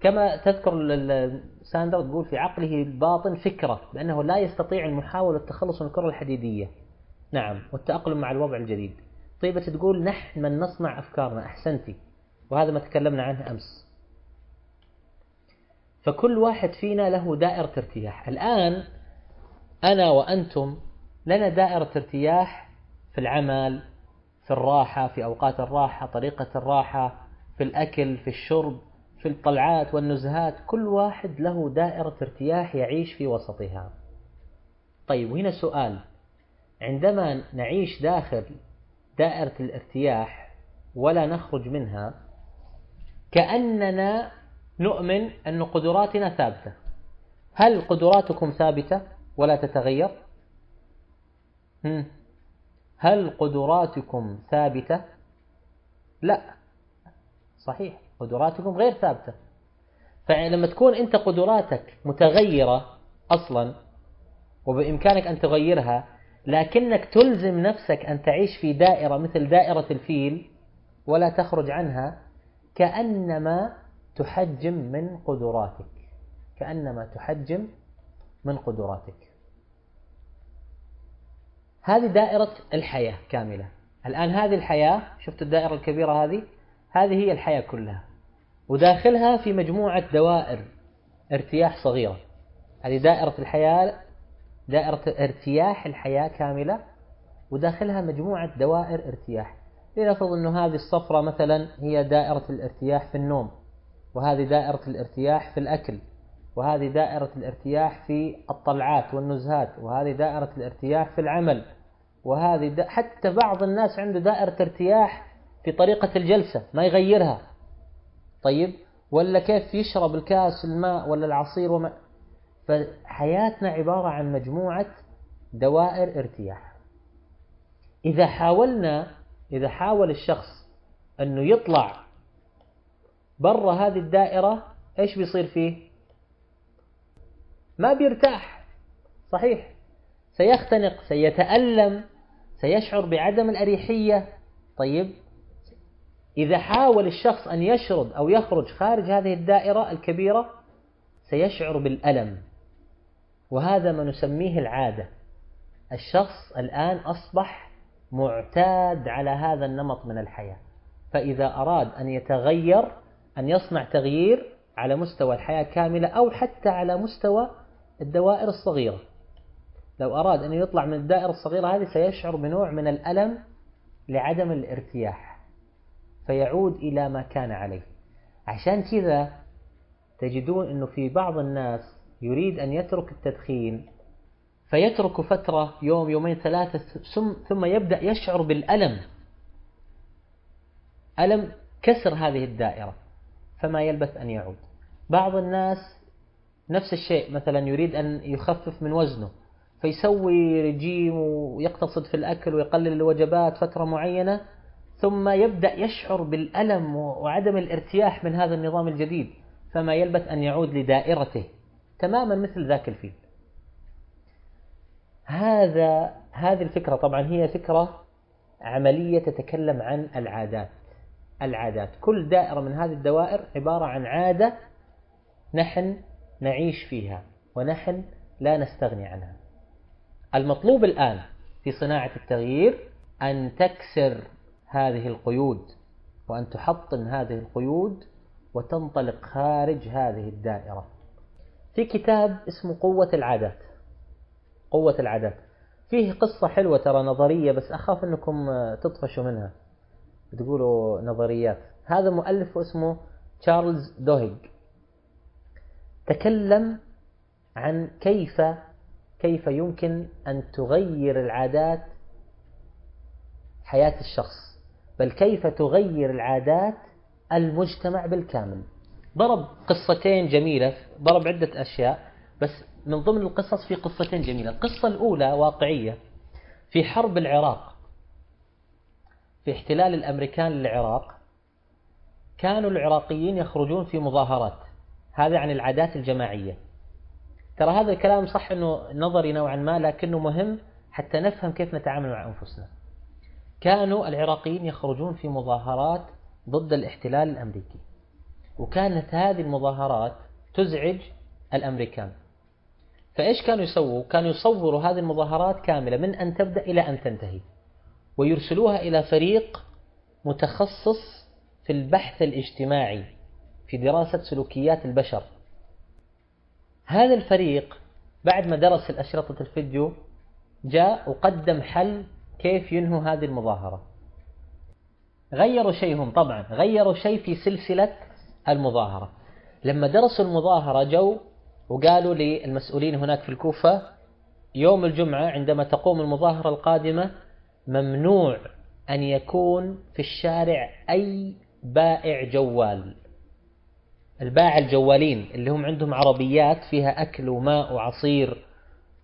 كما تذكر ساندر تقول في عقله الباطن فكرة بأنه لا يستطيع المحاولة التخلص من الكرة الحديدية. نعم والتأقلم مع الوضع الجديد. طيبة تقول نحن من نصنع أفكارنا أحسنتي. وهذا ما تكلمنا عنه أمس. فكل واحد فينا له دائرة ارتياح. الآن أنا وأنتم لنا دائرة ارتياح في العمل في الراحة في أوقات الراحة طريقة الراحة في الأكل في الشرب في الطلعات والنزهات. كل واحد له دائرة ارتياح يعيش في وسطها. طيب وهنا سؤال. عندما نعيش داخل دائرة الارتياح ولا نخرج منها كأننا نؤمن أن قدراتنا ثابتة. هل قدراتكم ثابتة ولا تتغير؟ هل قدراتكم ثابتة؟ لا. صحيح. قدراتكم غير ثابتة. فلما تكون أنت قدراتك متغيرة أصلا وبإمكانك أن تغيرها لكنك تلزم نفسك أن تعيش في دائرة مثل دائرة الفيل ولا تخرج عنها كأنما تحجم من قدراتك. كأنما تحجم من قدراتك. هذه دائرة الحياة كاملة. الآن هذه الحياة شفت الدائرة الكبيرة هذه؟ هذه هي الحياة كلها. وداخلها في مجموعة دوائر ارتياح صغيرة. هذه دائرة الحياة دائرة ارتياح الحياة كاملة. وداخلها مجموعة دوائر ارتياح. لنفرض أنه هذه الصفرة مثلا هي دائرة الارتياح في النوم وهذه دائرة الارتياح في الأكل وهذه دائرة الارتياح في الطلعات والنزهات وهذه دائرة الارتياح في العمل وهذه حتى بعض الناس عنده دائرة ارتياح في طريقة الجلسة ما يغيرها. طيب ولا كيف يشرب الكاس الماء ولا العصير وما فحياتنا عبارة عن مجموعة دوائر ارتياح. إذا حاولنا إذا حاول الشخص أنه يطلع برا هذه الدائرة إيش بيصير فيه؟ ما بيرتاح. صحيح. سيختنق سيتألم سيشعر بعدم الأريحية. طيب. إذا حاول الشخص أن يشرد أو يخرج خارج هذه الدائرة الكبيرة سيشعر بالألم. وهذا ما نسميه العادة. الشخص الآن أصبح معتاد على هذا النمط من الحياة. فإذا أراد أن يتغير أن يصنع تغيير على مستوى الحياة كاملة أو حتى على مستوى الدوائر الصغيرة. لو أراد أن يطلع من الدائرة الصغيرة هذه سيشعر بنوع من الألم لعدم الارتياح فيعود إلى ما كان عليه. عشان كذا تجدون أنه في بعض الناس يريد أن يترك التدخين فيترك فترة يوم يومين ثلاثة ثم يبدأ يشعر بالألم. ألم كسر هذه الدائرة فما يلبث أن يعود. بعض الناس نفس الشيء مثلا يريد أن يخفف من وزنه فيسوي رجيم ويقتصد في الأكل ويقلل الوجبات فترة معينة ثم يبدأ يشعر بالألم وعدم الارتياح من هذا النظام الجديد فما يلبث أن يعود لدائرته. تماما مثل ذاك الفيل. هذا هذه الفكرة طبعا هي فكرة عملية تتكلم عن العادات. العادات. كل دائرة من هذه الدوائر عبارة عن عادة نحن نعيش فيها ونحن لا نستغني عنها. المطلوب الآن في صناعة التغيير أن تكسر هذه القيود وأن تحطم هذه القيود وتنطلق خارج هذه الدائرة. في كتاب اسمه قوة العادات. قوة العادات فيه قصة حلوة ترى نظرية بس أخاف أنكم تطفشوا منها. تقولوا نظريات. هذا مؤلف اسمه تشارلز دوهيج. تكلم عن كيف كيف يمكن أن تغير العادات حياة الشخص. بل كيف تغير العادات المجتمع بالكامل. ضرب قصتين جميلة ضرب عدة أشياء بس من ضمن القصص في قصتين جميلة. القصة الأولى واقعية في حرب العراق. في احتلال الأمريكان للعراق كانوا العراقيين يخرجون في مظاهرات. هذا عن العادات الجماعية. ترى هذا الكلام صح أنه نظري نوعا ما لكنه مهم حتى نفهم كيف نتعامل مع أنفسنا. كانوا العراقيين يخرجون في مظاهرات ضد الاحتلال الأمريكي. وكانت هذه المظاهرات تزعج الأمريكان. فإيش كانوا يسووا؟ كانوا يصوروا هذه المظاهرات كاملة من أن تبدأ إلى أن تنتهي. ويرسلوها إلى فريق متخصص في البحث الاجتماعي في دراسة سلوكيات البشر. هذا الفريق بعد ما درس الأشرطة الفيديو جاء وقدم حل كيف ينهوا هذه المظاهرة. غيروا شيء طبعا غيروا شيء في سلسلة المظاهرة. لما درسوا المظاهرة جو وقالوا للمسؤولين هناك في الكوفة يوم الجمعة عندما تقوم المظاهرة القادمة ممنوع أن يكون في الشارع أي بائع جوال. البائع الجوالين اللي هم عندهم عربيات فيها أكل وماء وعصير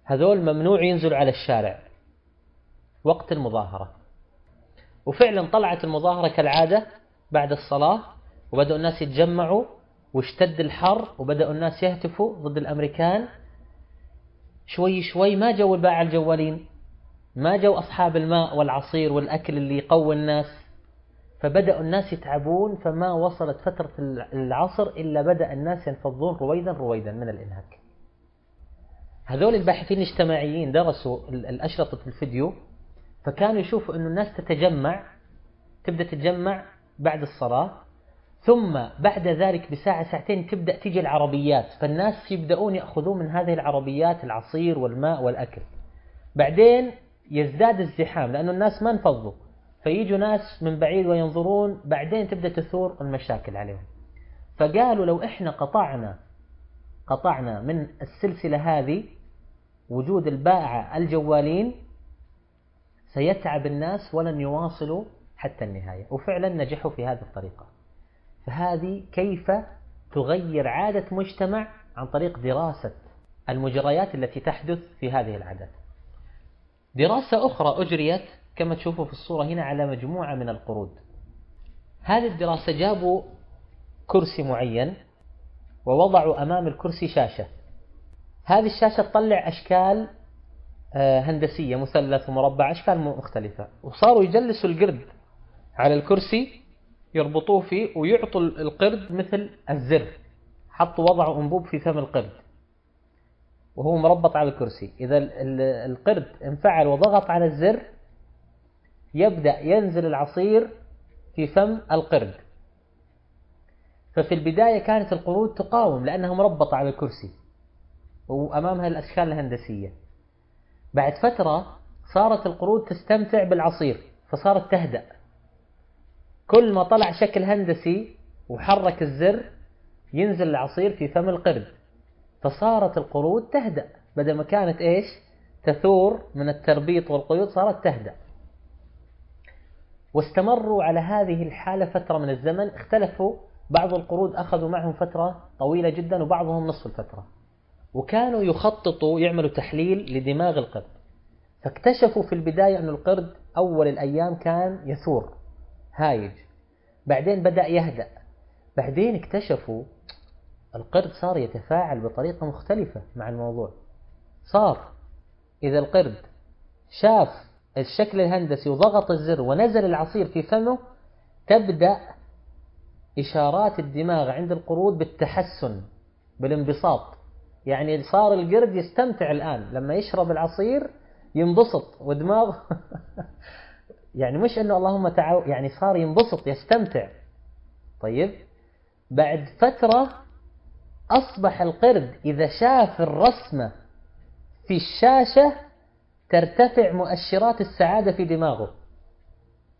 هذول ممنوع ينزلوا على الشارع وقت المظاهرة. وفعلا طلعت المظاهرة كالعادة بعد الصلاة وبدأوا الناس يتجمعوا واشتد الحر وبدأوا الناس يهتفوا ضد الأمريكان. شوي شوي ما جو البائع الجوالين ما جو أصحاب الماء والعصير والأكل اللي يقوي الناس. فبدأوا الناس يتعبون فما وصلت فترة العصر إلا بدأ الناس ينفضون رويدا رويدا من الإنهاك. هذول الباحثين الاجتماعيين درسوا الأشرطة الفيديو فكانوا يشوفوا أنه الناس تتجمع تبدأ تتجمع بعد الصلاة. ثم بعد ذلك بساعة ساعتين تبدأ تيجي العربيات فالناس يبدأون يأخذون من هذه العربيات العصير والماء والأكل. بعدين يزداد الزحام لأنه الناس ما انفضوا فيجوا ناس من بعيد وينظرون بعدين تبدأ تثور المشاكل عليهم. فقالوا لو إحنا قطعنا قطعنا من السلسلة هذه وجود البائع الجوالين سيتعب الناس ولن يواصلوا حتى النهاية. وفعلا نجحوا في هذه الطريقة. فهذه كيف تغير عادة مجتمع عن طريق دراسة المجريات التي تحدث في هذه العادات. دراسة أخرى أجريت كما تشوفوا في الصورة هنا على مجموعة من القرود. هذه الدراسة جابوا كرسي معين ووضعوا أمام الكرسي شاشة. هذه الشاشة تطلع أشكال آه، هندسية مثلث ومربع أشكال مختلفة. وصاروا يجلسوا القرد على الكرسي يربطوه فيه ويعطوا القرد مثل الزر. حطوا وضعوا أنبوب في فم القرد. وهو مربط على الكرسي. إذا القرد انفعل وضغط على الزر يبدأ ينزل العصير في فم القرد. ففي البداية كانت القرود تقاوم لأنها مربطة على الكرسي. وأمامها الأشكال الهندسية. بعد فترة صارت القرود تستمتع بالعصير فصارت تهدأ. كل ما طلع شكل هندسي وحرك الزر ينزل العصير في فم القرد. فصارت القرود تهدأ. بدل ما كانت إيش؟ تثور من التربيط والقيود صارت تهدأ. واستمروا على هذه الحالة فترة من الزمن. اختلفوا. بعض القرود أخذوا معهم فترة طويلة جدا وبعضهم نصف الفترة. وكانوا يخططوا يعملوا تحليل لدماغ القرد. فاكتشفوا في البداية أن القرد أول الأيام كان يثور. هايج. بعدين بدأ يهدأ. بعدين اكتشفوا القرد صار يتفاعل بطريقة مختلفة مع الموضوع. صار. إذا القرد شاف الشكل الهندسي وضغط الزر ونزل العصير في فمه تبدأ إشارات الدماغ عند القرود بالتحسن بالانبساط. يعني صار القرد يستمتع الآن. لما يشرب العصير ينبسط ودماغه يعني مش إنه اللهم تعالوا يعني صار ينبسط يستمتع. طيب؟ بعد فترة أصبح القرد إذا شاف الرسمة في الشاشة ترتفع مؤشرات السعادة في دماغه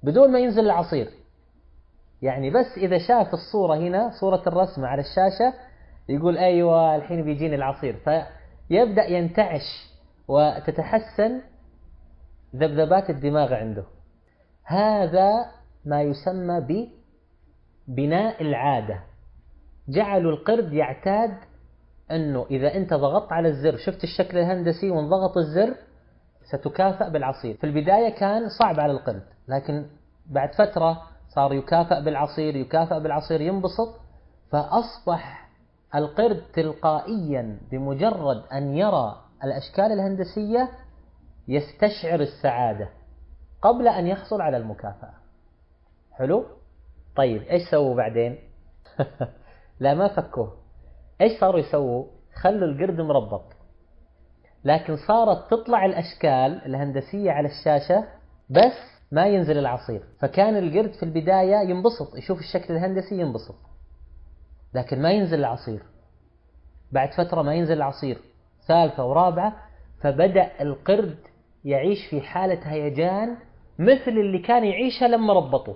بدون ما ينزل العصير. يعني بس إذا شاف الصورة هنا صورة الرسمة على الشاشة يقول أيوة الحين بيجيني العصير. فيبدأ ينتعش وتتحسن ذبذبات الدماغ عنده. هذا ما يسمى ببناء العادة. جعلوا القرد يعتاد أنه إذا أنت ضغطت على الزر شفت الشكل الهندسي وانضغط الزر ستكافأ بالعصير. في البداية كان صعب على القرد لكن بعد فترة صار يكافأ بالعصير يكافأ بالعصير ينبسط. فأصبح القرد تلقائيا بمجرد أن يرى الأشكال الهندسية يستشعر السعادة. قبل أن يحصل على المكافأة. حلو؟ طيب إيش سووا بعدين؟ لا ما فكوه. إيش صاروا يسووا؟ خلوا القرد مربط. لكن صارت تطلع الأشكال الهندسية على الشاشة بس ما ينزل العصير. فكان القرد في البداية ينبسط يشوف الشكل الهندسي ينبسط. لكن ما ينزل العصير. بعد فترة ما ينزل العصير. ثالثة ورابعة فبدأ القرد يعيش في حالة هيجان مثل اللي كان يعيشها لما ربطوا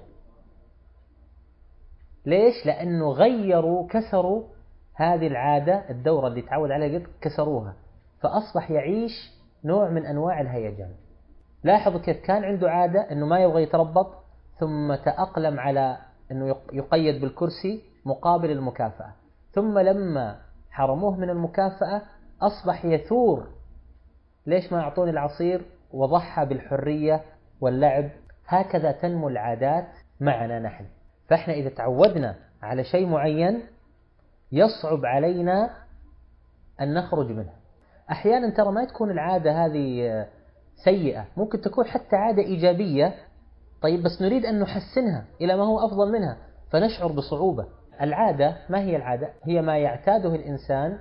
ليش؟ لأنه غيروا كسروا هذه العادة الدورة اللي تعود عليها قد كسروها. فأصبح يعيش نوع من أنواع الهيجان. لاحظوا كيف كان عنده عادة أنه ما يبغى يتربط ثم تأقلم على أنه يقيد بالكرسي مقابل المكافأة. ثم لما حرموه من المكافأة أصبح يثور. ليش ما أعطوني العصير وضحى بالحرية واللعب هكذا تنمو العادات معنا نحن. فإحنا إذا تعودنا على شيء معين يصعب علينا أن نخرج منه. أحيانا ترى ما تكون العادة هذه سيئة ممكن تكون حتى عادة إيجابية طيب بس نريد أن نحسنها إلى ما هو أفضل منها فنشعر بصعوبة. العادة ما هي العادة؟ هي ما يعتاده الإنسان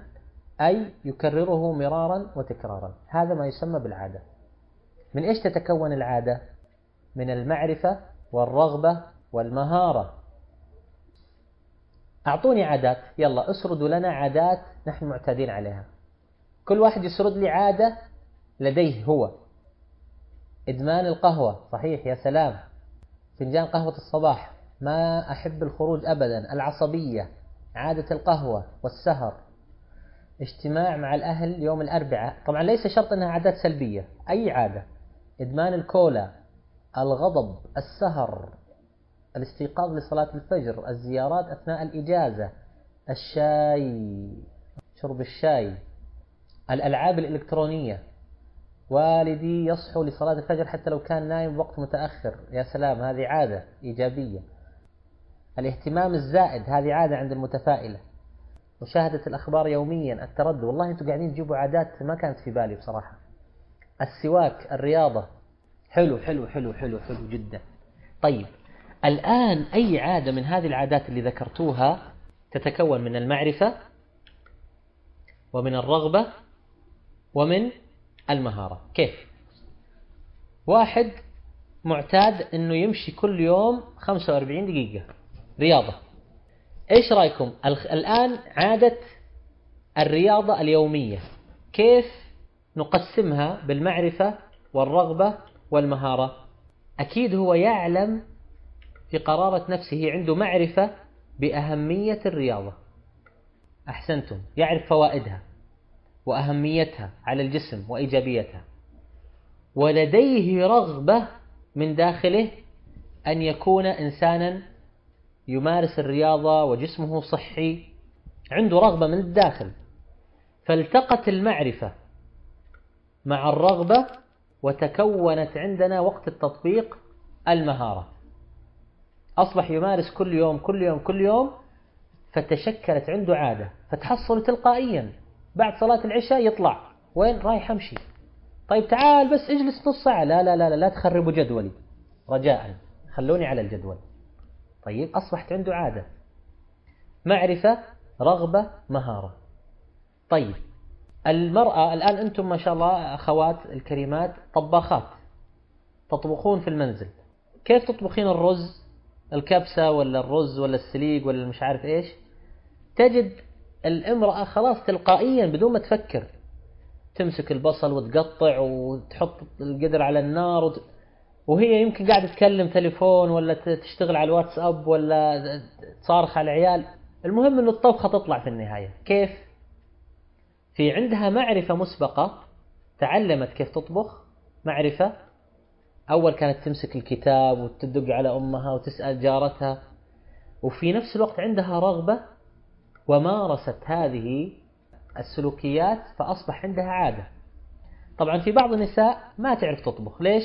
أي يكرره مرارا وتكرارا. هذا ما يسمى بالعادة. من إيش تتكون العادة؟ من المعرفة والرغبة والمهارة. أعطوني عادات. يلا اسردوا لنا عادات نحن معتادين عليها. كل واحد يسرد لي عادة لديه هو. إدمان القهوة. صحيح يا سلام. فنجان قهوة الصباح. ما أحب الخروج أبدا. العصبية عادة القهوة والسهر. اجتماع مع الأهل يوم الأربعاء. طبعا ليس شرط أنها عادات سلبية. أي عادة؟ إدمان الكولا الغضب السهر الاستيقاظ لصلاة الفجر الزيارات أثناء الإجازة الشاي شرب الشاي الألعاب الإلكترونية. والدي يصحو لصلاة الفجر حتى لو كان نايم بوقت متأخر. يا سلام هذه عادة إيجابية. الاهتمام الزائد هذه عادة عند المتفائلة. مشاهدة الأخبار يوميا التردد. والله أنتم قاعدين تجيبوا عادات ما كانت في بالي بصراحة. السواك الرياضة. حلو حلو حلو حلو حلو جدا. طيب الآن أي عادة من هذه العادات اللي ذكرتوها تتكون من المعرفة ومن الرغبة ومن المهارة؟ كيف؟ واحد معتاد أنه يمشي كل يوم 45 دقيقة. رياضة. إيش رأيكم؟ الآن عادة الرياضة اليومية كيف نقسمها بالمعرفة والرغبة والمهارة. أكيد هو يعلم في قرارة نفسه عنده معرفة بأهمية الرياضة. أحسنتم يعرف فوائدها وأهميتها على الجسم وإيجابيتها. ولديه رغبة من داخله أن يكون إنسانا يمارس الرياضة وجسمه صحي عنده رغبة من الداخل. فالتقت المعرفة مع الرغبة وتكونت عندنا وقت التطبيق المهارة. أصبح يمارس كل يوم كل يوم كل يوم فتشكلت عنده عادة فتحصل تلقائيا. بعد صلاة العشاء يطلع. وين؟ رايح أمشي. طيب تعال بس اجلس نص ساعة. لا لا لا لا, لا تخربوا جدولي. رجاء. خلوني على الجدول. طيب أصبحت عنده عادة. معرفة رغبة مهارة. طيب المرأة الآن أنتم ما شاء الله أخوات الكريمات طباخات تطبخون في المنزل. كيف تطبخين الرز؟ الكبسة ولا الرز ولا السليق ولا مش عارف إيش؟ تجد الامرأة خلاص تلقائيا بدون ما تفكر تمسك البصل وتقطع وتحط القدر على النار وت... وهي يمكن قاعدة تكلم تليفون ولا تشتغل على الواتساب ولا تصارخ على العيال. المهم إنه الطبخة تطلع في النهاية. كيف؟ في عندها معرفة مسبقة تعلمت كيف تطبخ معرفة. أول كانت تمسك الكتاب وتدق على أمها وتسأل جارتها وفي نفس الوقت عندها رغبة ومارست هذه السلوكيات فأصبح عندها عادة. طبعا في بعض النساء ما تعرف تطبخ. ليش؟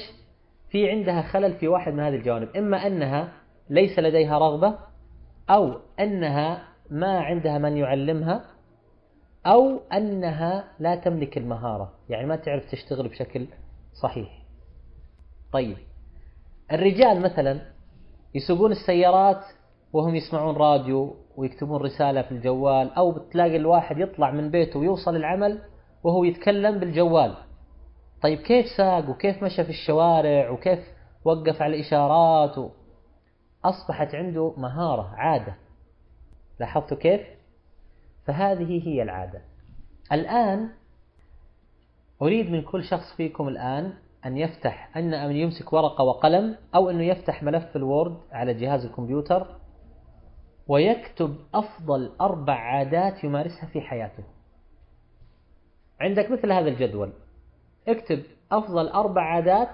في عندها خلل في واحد من هذه الجوانب. إما أنها ليس لديها رغبة أو أنها ما عندها من يعلمها. أو أنها لا تملك المهارة. يعني ما تعرف تشتغل بشكل صحيح. طيب. الرجال مثلا يسوقون السيارات وهم يسمعون راديو ويكتبون رسالة في الجوال أو بتلاقي الواحد يطلع من بيته ويوصل العمل وهو يتكلم بالجوال. طيب كيف ساق وكيف مشى في الشوارع وكيف وقف على الإشارات و... أصبحت عنده مهارة عادة. لاحظتوا كيف؟ فهذه هي العادة. الآن أريد من كل شخص فيكم الآن أن يفتح أن أن يمسك ورقة وقلم أو أنه يفتح ملف الوورد على جهاز الكمبيوتر ويكتب أفضل أربع عادات يمارسها في حياته. عندك مثل هذا الجدول. اكتب أفضل أربع عادات.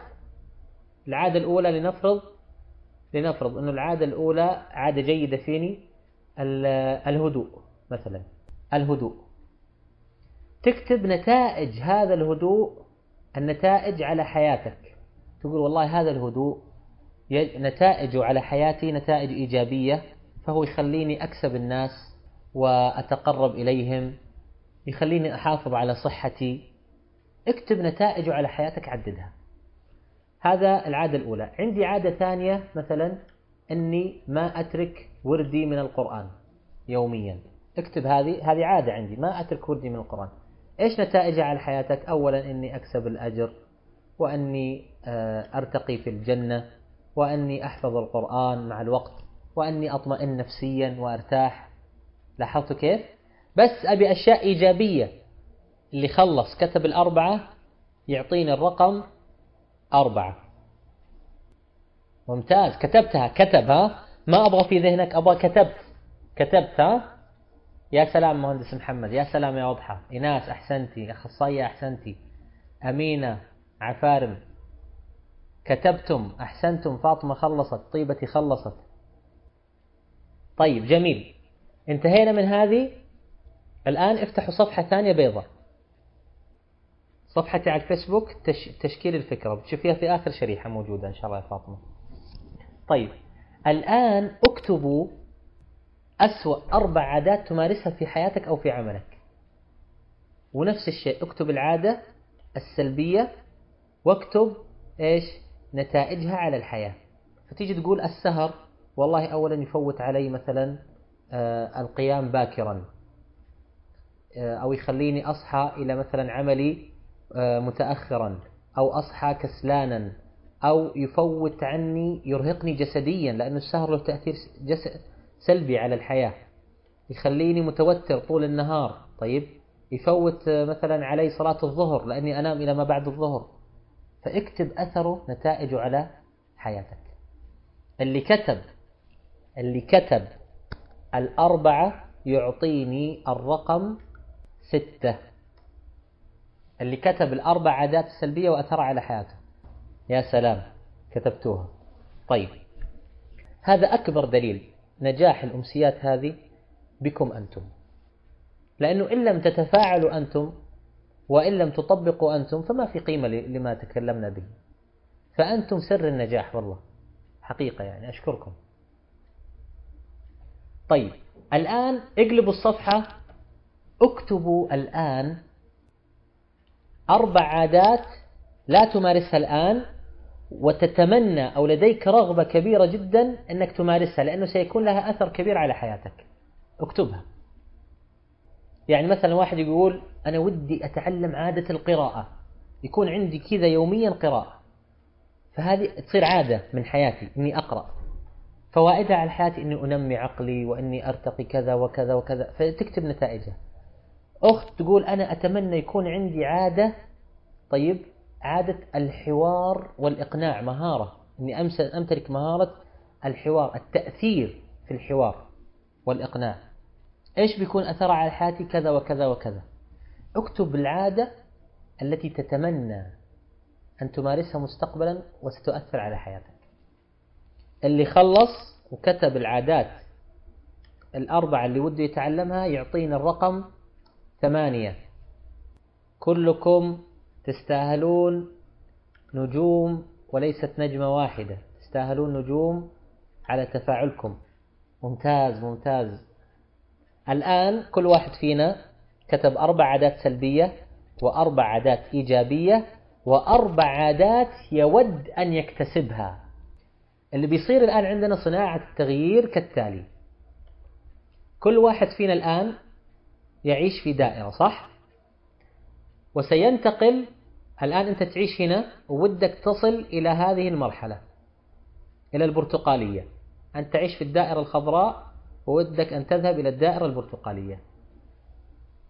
العادة الأولى لنفرض لنفرض أنه العادة الأولى عادة جيدة فيني الهدوء مثلا. الهدوء. تكتب نتائج هذا الهدوء النتائج على حياتك. تقول والله هذا الهدوء نتائجه على حياتي نتائج إيجابية فهو يخليني أكسب الناس وأتقرب إليهم يخليني أحافظ على صحتي. اكتب نتائجه على حياتك عددها. هذا العادة الأولى. عندي عادة ثانية مثلا أني ما أترك وردي من القرآن يوميا. اكتب هذه هذه عادة عندي ما أترك وردي من القرآن. إيش نتائجها على حياتك؟ أولا أني أكسب الأجر وأني آه، أرتقي في الجنة وأني أحفظ القرآن مع الوقت وأني أطمئن نفسيا وأرتاح. لاحظتوا كيف؟ بس أبي أشياء إيجابية. اللي خلص كتب الأربعة يعطيني الرقم أربعة. ممتاز. كتبتها. كتب ها؟ ما أبغى في ذهنك أبغى كتبت. كتبت ها؟ يا سلام مهندس محمد يا سلام يا وضحى إناس أحسنتي. أخصائية أحسنتي. أمينة عفارم. كتبتم أحسنتم. فاطمة خلصت طيبتي خلصت. طيب جميل. انتهينا من هذه. الآن افتحوا صفحة ثانية بيضة. صفحتي على الفيسبوك تش... تشكيل الفكرة. بتشوفيها في آخر شريحة موجودة إن شاء الله يا فاطمة. طيب الآن اكتبوا أسوأ أربع عادات تمارسها في حياتك أو في عملك. ونفس الشيء اكتب العادة السلبية واكتب إيش؟ نتائجها على الحياة. فتيجي تقول السهر والله أولا يفوت علي مثلا آه القيام باكرا. آه أو يخليني أصحى إلى مثلا عملي آه متأخرا. أو أصحى كسلانا. أو يفوت عني يرهقني جسديا لأن السهر له تأثير جسد سلبي على الحياة يخليني متوتر طول النهار طيب؟ يفوت مثلا علي صلاة الظهر لأني أنام إلى ما بعد الظهر. فاكتب أثره نتائجه على حياتك. اللي كتب اللي كتب الأربعة يعطيني الرقم ستة. اللي كتب الأربع عادات السلبية وأثرها على حياته. يا سلام كتبتوها. طيب هذا أكبر دليل. نجاح الأمسيات هذه بكم أنتم؟ لأنه إن لم تتفاعلوا أنتم وإن لم تطبقوا أنتم فما في قيمة لما تكلمنا به. فأنتم سر النجاح والله. حقيقة يعني أشكركم. طيب الآن اقلبوا الصفحة اكتبوا الآن أربع عادات لا تمارسها الآن وتتمنى أو لديك رغبة كبيرة جدا أنك تمارسها لأنه سيكون لها أثر كبير على حياتك. اكتبها. يعني مثلا واحد يقول أنا ودي أتعلم عادة القراءة. يكون عندي كذا يوميا قراءة. فهذه تصير عادة من حياتي إني أقرأ. فوائدها على حياتي إني أنمي عقلي وإني أرتقي كذا وكذا وكذا. فتكتب نتائجها. أخت تقول أنا أتمنى يكون عندي عادة. طيب عادة الحوار والإقناع مهارة. إني أمتلك مهارة الحوار التأثير في الحوار والإقناع. إيش بيكون أثرها على حياتي؟ كذا وكذا وكذا. اكتب العادة التي تتمنى أن تمارسها مستقبلا وستؤثر على حياتك. اللي خلص وكتب العادات الأربعة اللي وده يتعلمها يعطينا الرقم ثمانية. كلكم تستاهلون نجوم وليست نجمة واحدة. تستاهلون نجوم على تفاعلكم. ممتاز ممتاز. الآن كل واحد فينا كتب أربع عادات سلبية وأربع عادات إيجابية وأربع عادات يود أن يكتسبها. اللي بيصير الآن عندنا صناعة التغيير كالتالي. كل واحد فينا الآن يعيش في دائرة صح؟ وسينتقل الآن أنت تعيش هنا وودك تصل إلى هذه المرحلة إلى البرتقالية. أن تعيش في الدائرة الخضراء وودك أن تذهب إلى الدائرة البرتقالية.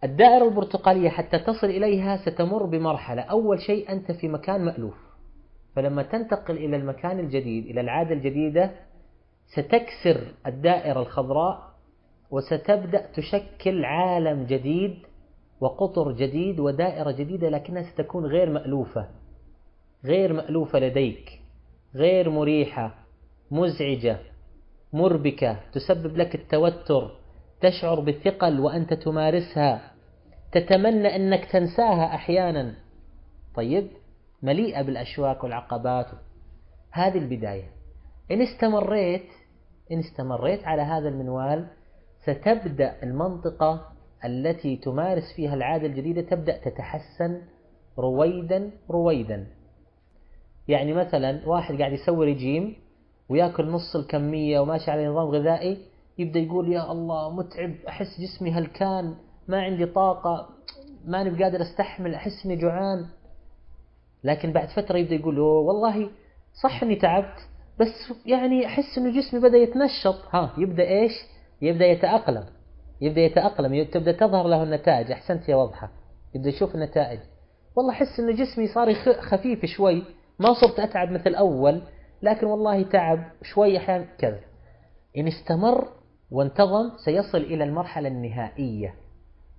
الدائرة البرتقالية حتى تصل إليها ستمر بمرحلة. أول شيء أنت في مكان مألوف. فلما تنتقل إلى المكان الجديد إلى العادة الجديدة ستكسر الدائرة الخضراء وستبدأ تشكل عالم جديد وقطر جديد ودائرة جديدة لكنها ستكون غير مألوفة غير مألوفة لديك غير مريحة مزعجة مربكة تسبب لك التوتر تشعر بالثقل وأنت تمارسها تتمنى أنك تنساها أحيانا. طيب مليئة بالأشواك والعقبات. هذه البداية. إن استمريت إن استمريت على هذا المنوال ستبدأ المنطقة التي تمارس فيها العادة الجديدة تبدأ تتحسن رويدا رويدا. يعني مثلا واحد قاعد يسوي رجيم ويأكل نص الكمية وماشي على نظام غذائي يبدأ يقول يا الله متعب أحس جسمي هلكان ما عندي طاقة ماني بقادر أستحمل أحس إني جوعان. لكن بعد فترة يبدأ يقول والله صح إني تعبت بس يعني أحس إنه جسمي بدأ يتنشط. ها يبدأ إيش؟ يبدأ يتأقلم. يبدأ يتأقلم تبدأ تظهر له النتائج. أحسنت يا واضحة يبدأ يشوف النتائج. والله أحس إنه جسمي صار خفيف شوي. ما صرت أتعب مثل أول لكن والله تعب شوي أحيانا كذا. إن استمر وانتظم سيصل إلى المرحلة النهائية.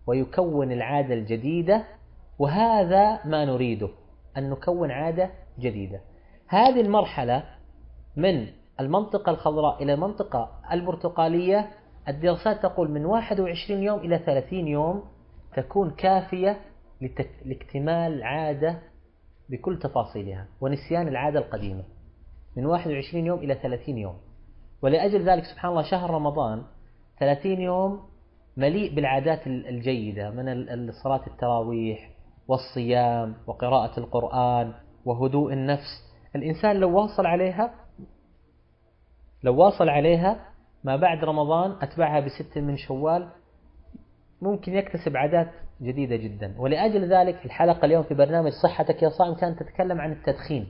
ويكون العادة الجديدة. وهذا ما نريده أن نكون عادة جديدة. هذه المرحلة من المنطقة الخضراء إلى المنطقة البرتقالية الدراسات تقول من 21 يوم إلى 30 يوم تكون كافية لاكتمال عادة بكل تفاصيلها ونسيان العادة القديمة. من 21 يوم إلى 30 يوم. ولأجل ذلك سبحان الله شهر رمضان 30 يوم مليء بالعادات الجيدة من صلاة التراويح والصيام وقراءة القرآن وهدوء النفس. الإنسان لو واصل عليها لو واصل عليها ما بعد رمضان أتبعها بست من شوال. ممكن يكتسب عادات جديدة جدا. ولأجل ذلك الحلقة اليوم في برنامج صحتك يا صائم كانت تتكلم عن التدخين.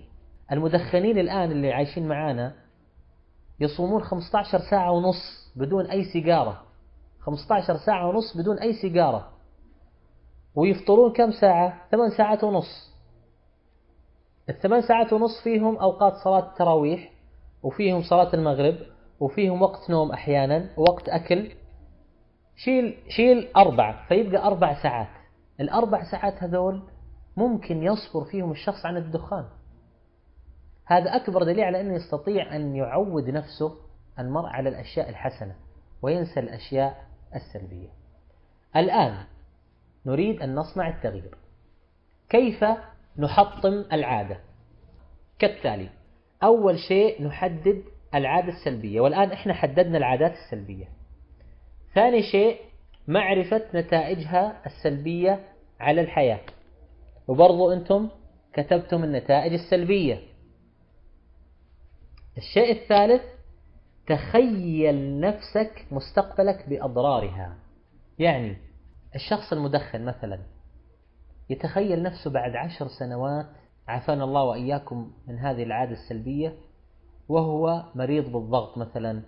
المدخنين الآن اللي عايشين معانا يصومون 15 ساعة ونص بدون أي سيجارة. 15 ساعة ونص بدون أي سيجارة. ويفطرون كم ساعة؟ 8 ساعات ونص. الثمان ساعات ونص فيهم أوقات صلاة التراويح وفيهم صلاة المغرب. وفيهم وقت نوم أحيانا ووقت أكل. شيل شيل أربعة فيبقى أربع ساعات. الأربع ساعات هذول ممكن يصبر فيهم الشخص عن الدخان. هذا أكبر دليل على أنه يستطيع أن يعود نفسه المرء على الأشياء الحسنة وينسى الأشياء السلبية. الآن نريد أن نصنع التغيير. كيف نحطم العادة؟ كالتالي أول شيء نحدد العادة السلبية. والآن إحنا حددنا العادات السلبية. ثاني شيء معرفة نتائجها السلبية على الحياة. وبرضو أنتم كتبتم النتائج السلبية. الشيء الثالث تخيل نفسك مستقبلك بأضرارها. يعني الشخص المدخن مثلا يتخيل نفسه بعد عشر سنوات عافانا الله وإياكم من هذه العادة السلبية وهو مريض بالضغط مثلا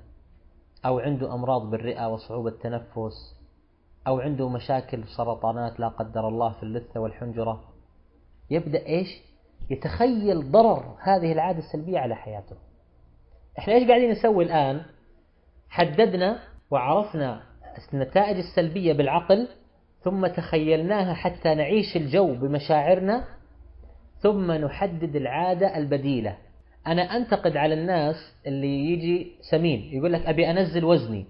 أو عنده أمراض بالرئة وصعوبة تنفس أو عنده مشاكل سرطانات لا قدر الله في اللثة والحنجرة. يبدأ إيش؟ يتخيل ضرر هذه العادة السلبية على حياته. إحنا إيش قاعدين نسوي الآن؟ حددنا وعرفنا النتائج السلبية بالعقل ثم تخيلناها حتى نعيش الجو بمشاعرنا ثم نحدد العادة البديلة. أنا أنتقد على الناس اللي يجي سمين يقول لك أبي أنزل وزني.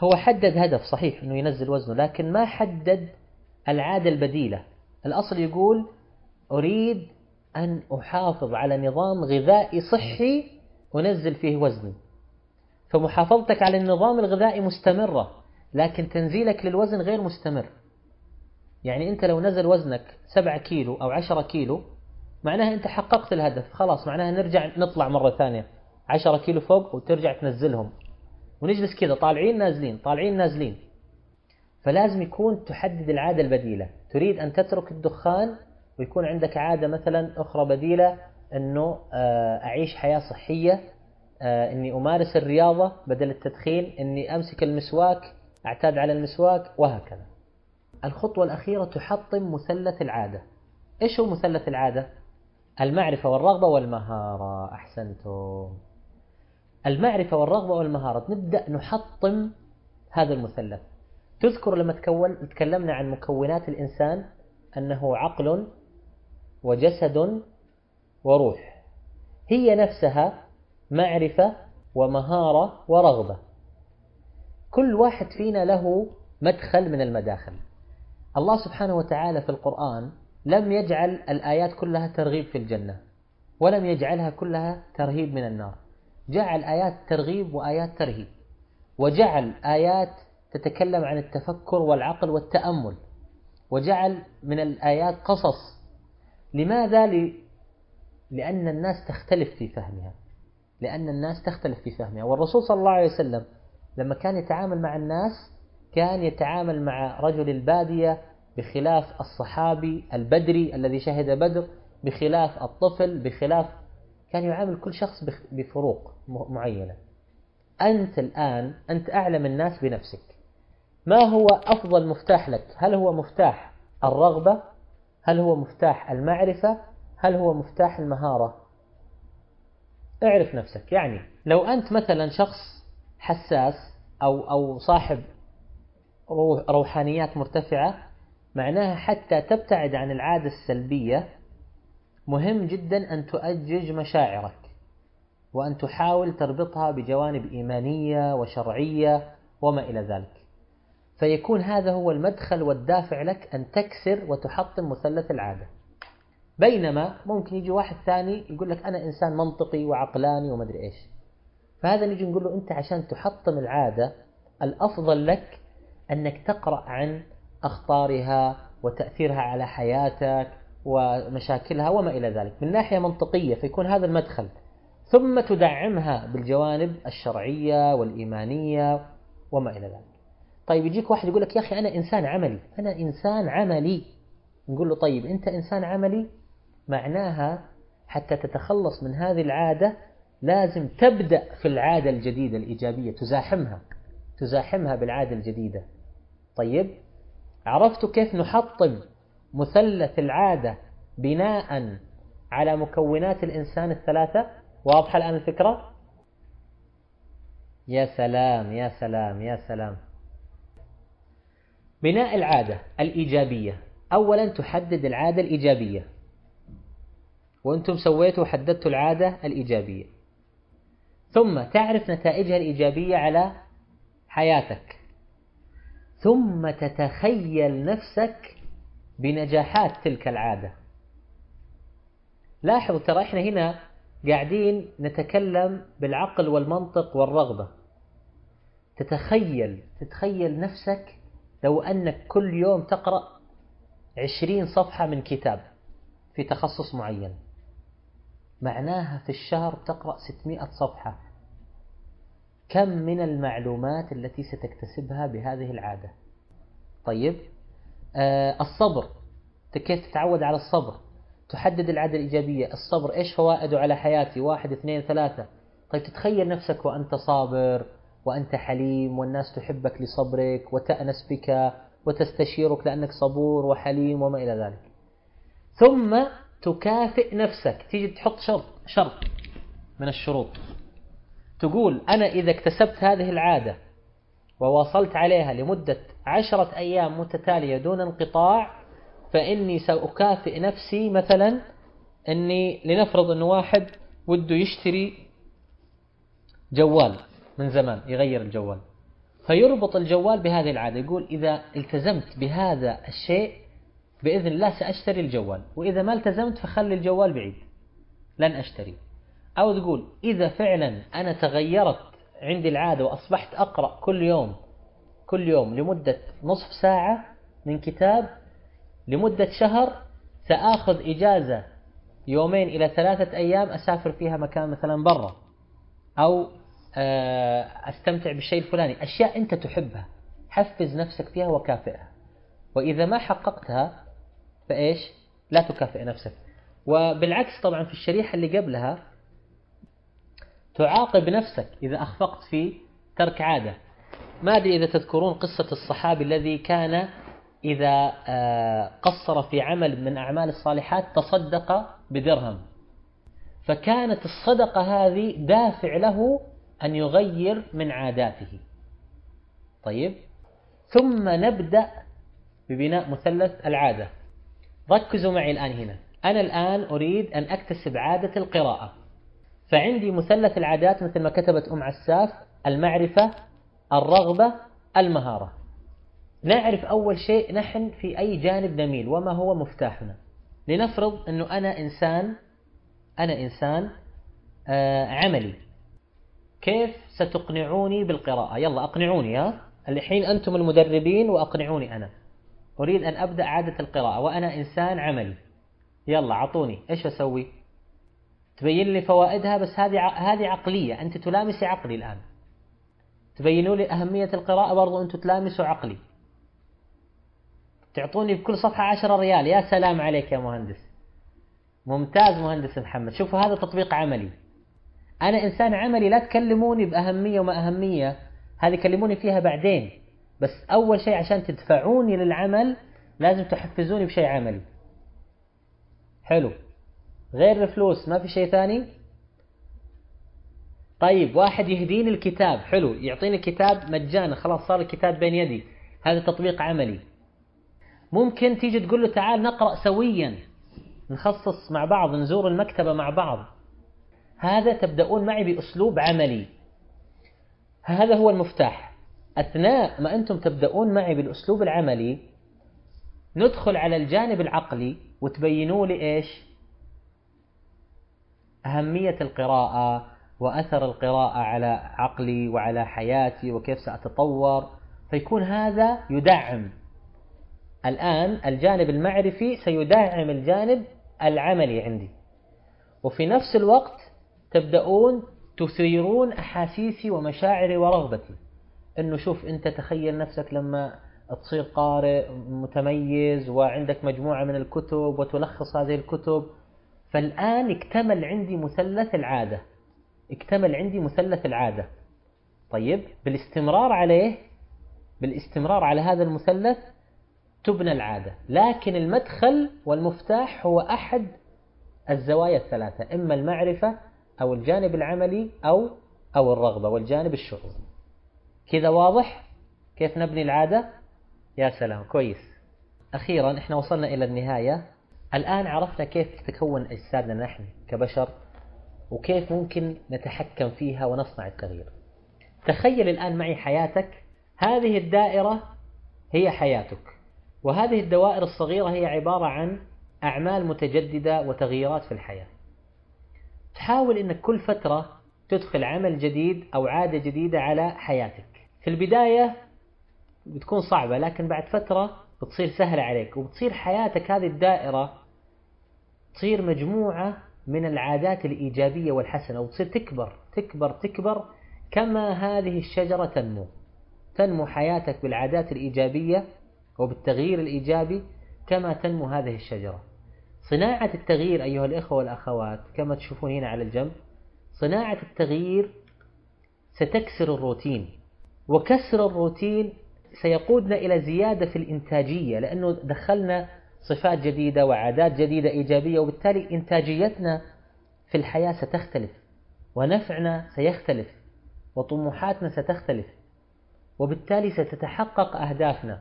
هو حدد هدف صحيح أنه ينزل وزنه لكن ما حدد العادة البديلة. الأصل يقول أريد أن أحافظ على نظام غذائي صحي أنزل فيه وزني. فمحافظتك على النظام الغذائي مستمرة لكن تنزيلك للوزن غير مستمر. يعني أنت لو نزل وزنك سبعة كيلو أو عشرة كيلو معناها أنت حققت الهدف. خلاص معناها نرجع نطلع مرة ثانية. عشرة كيلو فوق وترجع تنزلهم. ونجلس كذا طالعين نازلين طالعين نازلين. فلازم يكون تحدد العادة البديلة. تريد أن تترك الدخان ويكون عندك عادة مثلا أخرى بديلة أنه آه، أعيش حياة صحية آه، أني أمارس الرياضة بدل التدخين أني أمسك المسواك أعتاد على المسواك وهكذا. الخطوة الأخيرة تحطم مثلث العادة. إيش هو مثلث العادة؟ المعرفة والرغبة والمهارة. أحسنتم. المعرفة والرغبة والمهارة. نبدأ نحطم هذا المثلث. تذكر لما تكون تكلمنا عن مكونات الإنسان أنه عقل وجسد وروح. هي نفسها معرفة ومهارة ورغبة. كل واحد فينا له مدخل من المداخل. الله سبحانه وتعالى في القرآن لم يجعل الآيات كلها ترغيب في الجنة ولم يجعلها كلها ترهيب من النار. جعل آيات ترغيب وآيات ترهيب وجعل آيات تتكلم عن التفكر والعقل والتأمل وجعل من الآيات قصص. لماذا؟ لأن الناس تختلف في فهمها لأن الناس تختلف في فهمها. والرسول صلى الله عليه وسلم لما كان يتعامل مع الناس كان يتعامل مع رجل البادية بخلاف الصحابي البدري الذي شهد بدر بخلاف الطفل بخلاف كان يعامل كل شخص بفروق معينة. أنت الآن أنت أعلم الناس بنفسك. ما هو أفضل مفتاح لك؟ هل هو مفتاح الرغبة؟ هل هو مفتاح المعرفة؟ هل هو مفتاح المهارة؟ اعرف نفسك. يعني لو أنت مثلا شخص حساس أو, أو صاحب روحانيات مرتفعة معناها حتى تبتعد عن العادة السلبية مهم جدا أن تؤجج مشاعرك وأن تحاول تربطها بجوانب إيمانية وشرعية وما إلى ذلك. فيكون هذا هو المدخل والدافع لك أن تكسر وتحطم مثلث العادة. بينما ممكن يجي واحد ثاني يقول لك أنا إنسان منطقي وعقلاني وما أدري إيش. فهذا نجي نقول له أنت عشان تحطم العادة الأفضل لك أنك تقرأ عن أخطارها وتأثيرها على حياتك ومشاكلها وما إلى ذلك. من ناحية منطقية فيكون هذا المدخل. ثم تدعمها بالجوانب الشرعية والإيمانية وما إلى ذلك. طيب يجيك واحد يقول لك يا أخي أنا إنسان عملي. أنا إنسان عملي. نقول له طيب أنت إنسان عملي؟ معناها حتى تتخلص من هذه العادة لازم تبدأ في العادة الجديدة الإيجابية. تزاحمها. تزاحمها بالعادة الجديدة. طيب؟ عرفت كيف نحطم مثلث العادة بناء على مكونات الإنسان الثلاثة؟ واضحة الآن الفكرة؟ يا سلام يا سلام يا سلام. بناء العادة الإيجابية. أولا تحدد العادة الإيجابية. وأنتم سويتوا وحددتوا العادة الإيجابية. ثم تعرف نتائجها الإيجابية على حياتك. ثم تتخيل نفسك بنجاحات تلك العادة. لاحظوا ترى إحنا هنا قاعدين نتكلم بالعقل والمنطق والرغبة. تتخيل تتخيل نفسك لو أنك كل يوم تقرأ عشرين صفحة من كتاب في تخصص معين. معناها في الشهر تقرأ 600 صفحة. كم من المعلومات التي ستكتسبها بهذه العادة؟ طيب. آه الصبر. كيف تتعود على الصبر؟ تحدد العادة الإيجابية. الصبر إيش فوائده على حياتي؟ واحد اثنين ثلاثة. طيب تتخيل نفسك وأنت صابر وأنت حليم والناس تحبك لصبرك وتأنس بك وتستشيرك لأنك صبور وحليم وما إلى ذلك. ثم تكافئ نفسك. تيجي تحط شرط شرط من الشروط. تقول أنا إذا اكتسبت هذه العادة وواصلت عليها لمدة عشرة أيام متتالية دون انقطاع فإني سأكافئ نفسي مثلا أني لنفرض أنه واحد وده يشتري جوال من زمان يغير الجوال. فيربط الجوال بهذه العادة يقول إذا التزمت بهذا الشيء بإذن الله سأشتري الجوال وإذا ما التزمت فخلي الجوال بعيد لن أشتري. أو تقول إذا فعلا أنا تغيرت عندي العادة وأصبحت أقرأ كل يوم كل يوم لمدة نصف ساعة من كتاب لمدة شهر سآخذ إجازة يومين إلى ثلاثة أيام أسافر فيها مكان مثلا برا أو آه، أستمتع بالشيء الفلاني. أشياء أنت تحبها حفز نفسك فيها وكافئها. وإذا ما حققتها فإيش؟ لا تكافئ نفسك. وبالعكس طبعا في الشريحة اللي قبلها تعاقب نفسك إذا أخفقت في ترك عادة. ما أدري إذا تذكرون قصة الصحابي الذي كان إذا آه، قصر في عمل من أعمال الصالحات تصدق بدرهم. فكانت الصدقة هذه دافع له أن يغير من عاداته. طيب. ثم نبدأ ببناء مثلث العادة. ركزوا معي الآن هنا. أنا الآن أريد أن أكتسب عادة القراءة. فعندي مثلث العادات مثل ما كتبت أم عساف المعرفة الرغبة المهارة. نعرف أول شيء نحن في أي جانب نميل وما هو مفتاحنا. لنفرض أنه أنا إنسان أنا إنسان آه عملي. كيف ستقنعوني بالقراءة؟ يلا أقنعوني ها؟ الحين أنتم المدربين وأقنعوني أنا. أريد أن أبدأ عادة القراءة وأنا إنسان عملي. يلا عطوني إيش أسوي؟ تبين لي فوائدها بس هذه هذه عقلية. أنت تلامسي عقلي الآن. تبينوا لي أهمية القراءة برضو أنتم تلامسوا عقلي. تعطوني بكل صفحة عشرة ريال. يا سلام عليك يا مهندس. ممتاز مهندس محمد. شوفوا هذا تطبيق عملي. أنا إنسان عملي لا تكلموني بأهمية وما أهمية. هذه كلموني فيها بعدين. بس أول شيء عشان تدفعوني للعمل لازم تحفزوني بشيء عملي. حلو. غير الفلوس ما في شيء ثاني؟ طيب واحد يهديني الكتاب حلو يعطيني الكتاب مجانا خلاص صار الكتاب بين يدي هذا تطبيق عملي. ممكن تيجي تقول له تعال نقرأ سويا نخصص مع بعض نزور المكتبة مع بعض. هذا تبدأون معي بأسلوب عملي. هذا هو المفتاح. أثناء ما أنتم تبدأون معي بالأسلوب العملي ندخل على الجانب العقلي وتبينوا لي إيش؟ أهمية القراءة وأثر القراءة على عقلي وعلى حياتي وكيف سأتطور فيكون هذا يدعم. الآن الجانب المعرفي سيدعم الجانب العملي عندي. وفي نفس الوقت تبدأون تثيرون أحاسيسي ومشاعري ورغبتي. أنه شوف أنت تخيل نفسك لما تصير قارئ متميز وعندك مجموعة من الكتب وتلخص هذه الكتب فالآن اكتمل عندي مثلث العادة. اكتمل عندي مثلث العادة. طيب بالاستمرار عليه بالاستمرار على هذا المثلث تبنى العادة. لكن المدخل والمفتاح هو أحد الزوايا الثلاثة إما المعرفة أو الجانب العملي أو أو الرغبة والجانب الشعوري كذا واضح؟ كيف نبني العادة؟ يا سلام كويس. أخيرا إحنا وصلنا إلى النهاية. الآن عرفنا كيف تتكون أجسادنا نحن كبشر وكيف ممكن نتحكم فيها ونصنع التغيير. تخيل الآن معي حياتك. هذه الدائرة هي حياتك وهذه الدوائر الصغيرة هي عبارة عن أعمال متجددة وتغييرات في الحياة. تحاول أنك كل فترة تدخل عمل جديد أو عادة جديدة على حياتك. في البداية بتكون صعبة لكن بعد فترة بتصير سهلة عليك وبتصير حياتك هذه الدائرة تصير مجموعة من العادات الإيجابية والحسنة وتصير تكبر تكبر تكبر كما هذه الشجرة تنمو. تنمو حياتك بالعادات الإيجابية وبالتغيير الإيجابي كما تنمو هذه الشجرة. صناعة التغيير أيها الإخوة والأخوات كما تشوفون هنا على الجنب صناعة التغيير ستكسر الروتين وكسر الروتين سيقودنا إلى زيادة في الإنتاجية لأنه دخلنا صفات جديدة وعادات جديدة إيجابية وبالتالي إنتاجيتنا في الحياة ستختلف ونفعنا سيختلف وطموحاتنا ستختلف وبالتالي ستتحقق أهدافنا.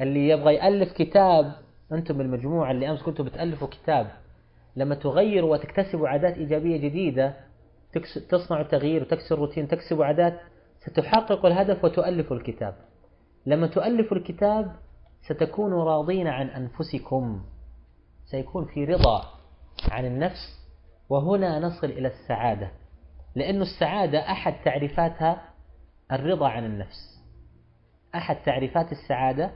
اللي يبغى يألف كتاب أنتم المجموعة اللي أمس كنتوا بتألفوا كتاب لما تغيروا وتكتسبوا عادات إيجابية جديدة تصنعوا تغيير وتكسر روتين تكسبوا عادات ستحققوا الهدف وتؤلفوا الكتاب. لما تؤلفوا الكتاب ستكونوا راضين عن أنفسكم. سيكون في رضا عن النفس وهنا نصل إلى السعادة. لأن السعادة أحد تعريفاتها الرضا عن النفس. أحد تعريفات السعادة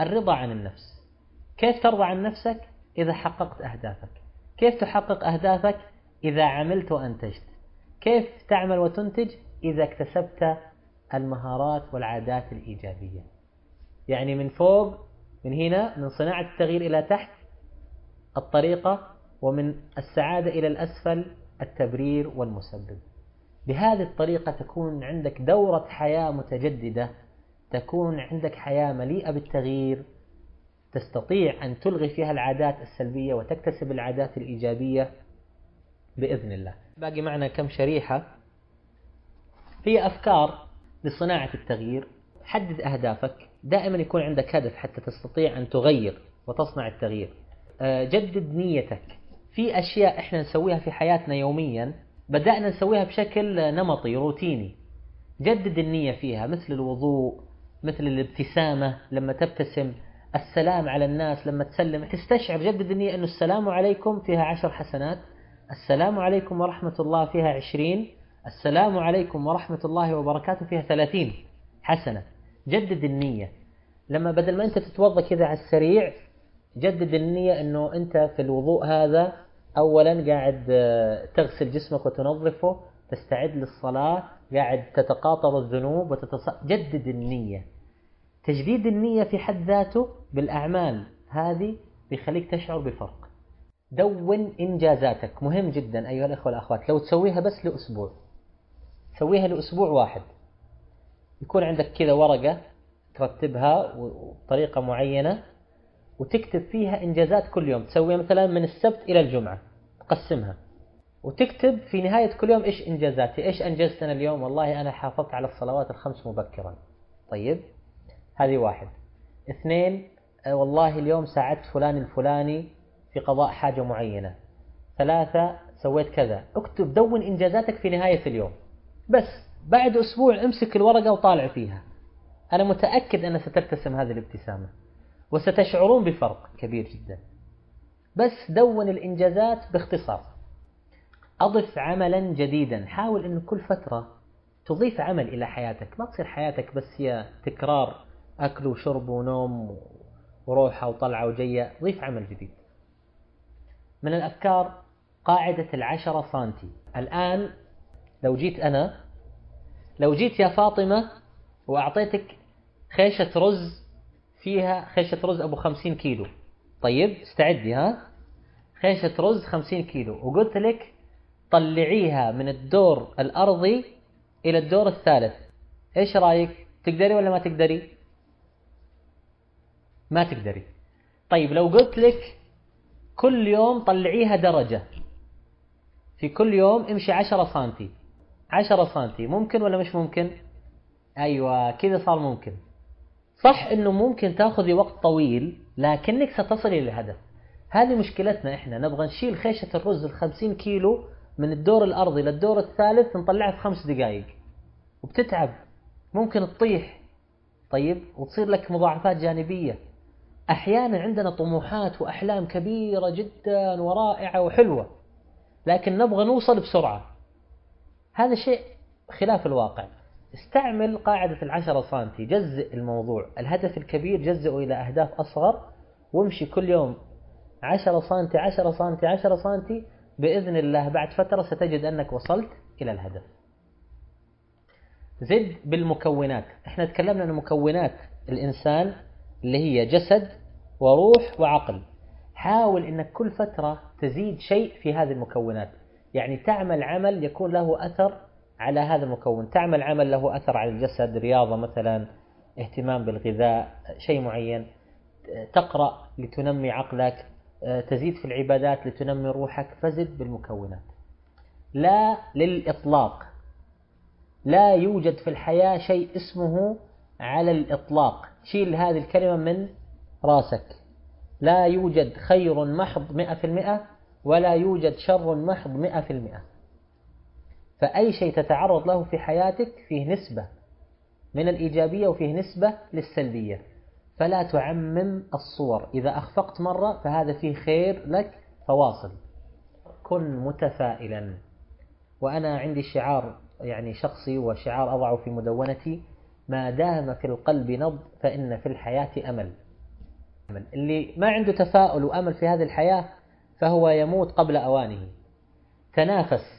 الرضا عن النفس. كيف ترضى عن نفسك؟ إذا حققت أهدافك. كيف تحقق أهدافك؟ إذا عملت وأنتجت. كيف تعمل وتنتج؟ إذا اكتسبت المهارات والعادات الإيجابية. يعني من فوق من هنا من صناعة التغيير إلى تحت الطريقة ومن السعادة إلى الأسفل التبرير والمسبب. بهذه الطريقة تكون عندك دورة حياة متجددة تكون عندك حياة مليئة بالتغيير تستطيع أن تلغي فيها العادات السلبية وتكتسب العادات الإيجابية بإذن الله. باقي معنا كم شريحة. هي أفكار لصناعة التغيير. حدد أهدافك. دائما يكون عندك هدف حتى تستطيع أن تغير وتصنع التغيير. آه، جدد نيتك. في أشياء إحنا نسويها في حياتنا يوميا بدأنا نسويها بشكل نمطي روتيني. جدد النية فيها مثل الوضوء مثل الابتسامة لما تبتسم السلام على الناس لما تسلم. تستشعر جدد النية أنه السلام عليكم فيها عشر حسنات السلام عليكم ورحمة الله فيها عشرين السلام عليكم ورحمة الله وبركاته فيها ثلاثين حسنة. جدد النية. لما بدل ما أنت تتوضأ كذا على السريع جدد النية أنه أنت في الوضوء هذا أولا قاعد آه، تغسل جسمك وتنظفه تستعد للصلاة قاعد تتقاطر الذنوب وتتص... جدد النية. تجديد النية في حد ذاته بالأعمال هذه بيخليك تشعر بفرق. دون إنجازاتك. مهم جدا أيها الأخوة والأخوات. لو تسويها بس لأسبوع. سويها لأسبوع واحد. يكون عندك كذا ورقة ترتبها بطريقة معينة وتكتب فيها إنجازات كل يوم. تسويها مثلا من السبت إلى الجمعة. تقسمها. وتكتب في نهاية كل يوم إيش إنجازاتي إيش أنجزت أنا اليوم؟ والله أنا حافظت على الصلوات الخمس مبكرا. طيب هذه واحد. اثنين آه، والله اليوم ساعدت فلان الفلاني في قضاء حاجة معينة. ثلاثة سويت كذا. اكتب دون إنجازاتك في نهاية اليوم. بس بعد أسبوع أمسك الورقة وطالع فيها. أنا متأكد أن سترتسم هذه الابتسامة وستشعرون بفرق كبير جدا. بس دون الإنجازات باختصار. أضف عملا جديدا. حاول أن كل فترة تضيف عمل إلى حياتك. ما تصير حياتك بس هي تكرار أكل وشرب ونوم وروحة وطلعة وجية. ضيف عمل جديد. من الأفكار قاعدة العشرة سانتي الآن لو جيت أنا لو جيت يا فاطمة وأعطيتك خيشة رز فيها خيشة رز أبو خمسين كيلو. طيب استعدي ها؟ خيشة رز خمسين كيلو. وقلت لك طلعيها من الدور الأرضي إلى الدور الثالث. إيش رأيك؟ تقدري ولا ما تقدري؟ ما تقدري. طيب لو قلت لك كل يوم طلعيها درجة. في كل يوم امشي عشرة سنتي. عشرة سنتي ممكن ولا مش ممكن؟ أيوة كذا صار ممكن. صح إنه ممكن تأخذي وقت طويل لكنك ستصلي للهدف. هذه مشكلتنا إحنا نبغى نشيل خيشة الرز الخمسين كيلو من الدور الأرضي للدور الثالث نطلعها في خمس دقائق وبتتعب. ممكن تطيح. طيب وتصير لك مضاعفات جانبية. أحيانا عندنا طموحات وأحلام كبيرة جدا ورائعة وحلوة. لكن نبغى نوصل بسرعة. هذا شيء خلاف الواقع. استعمل قاعدة العشرة سنتي جزء الموضوع الهدف الكبير جزئه إلى أهداف أصغر وامشي كل يوم 10 سنتي 10 سنتي 10 سنتي بإذن الله بعد فترة ستجد أنك وصلت إلى الهدف. زد بالمكونات. إحنا تكلمنا عن مكونات الإنسان اللي هي جسد وروح وعقل. حاول أنك كل فترة تزيد شيء في هذه المكونات. يعني تعمل عمل يكون له أثر على هذا المكون. تعمل عمل له أثر على الجسد رياضة مثلا اهتمام بالغذاء شيء معين. تقرأ لتنمي عقلك تزيد في العبادات لتنمي روحك فزد بالمكونات. لا للإطلاق. لا يوجد في الحياة شيء اسمه على الإطلاق. شيل هذه الكلمة من راسك. لا يوجد خير محض مئة في المئة ولا يوجد شر محض مئة في المئة. فأي شيء تتعرض له في حياتك فيه نسبة من الإيجابية وفيه نسبة للسلبية. فلا تعمم الصور. إذا أخفقت مرة فهذا فيه خير لك فواصل. كن متفائلا. وأنا عندي شعار يعني شخصي وشعار أضعه في مدونتي. ما دام في القلب نبض فإن في الحياة أمل. اللي ما عنده تفاؤل وأمل في هذه الحياة فهو يموت قبل أوانه. تنافس.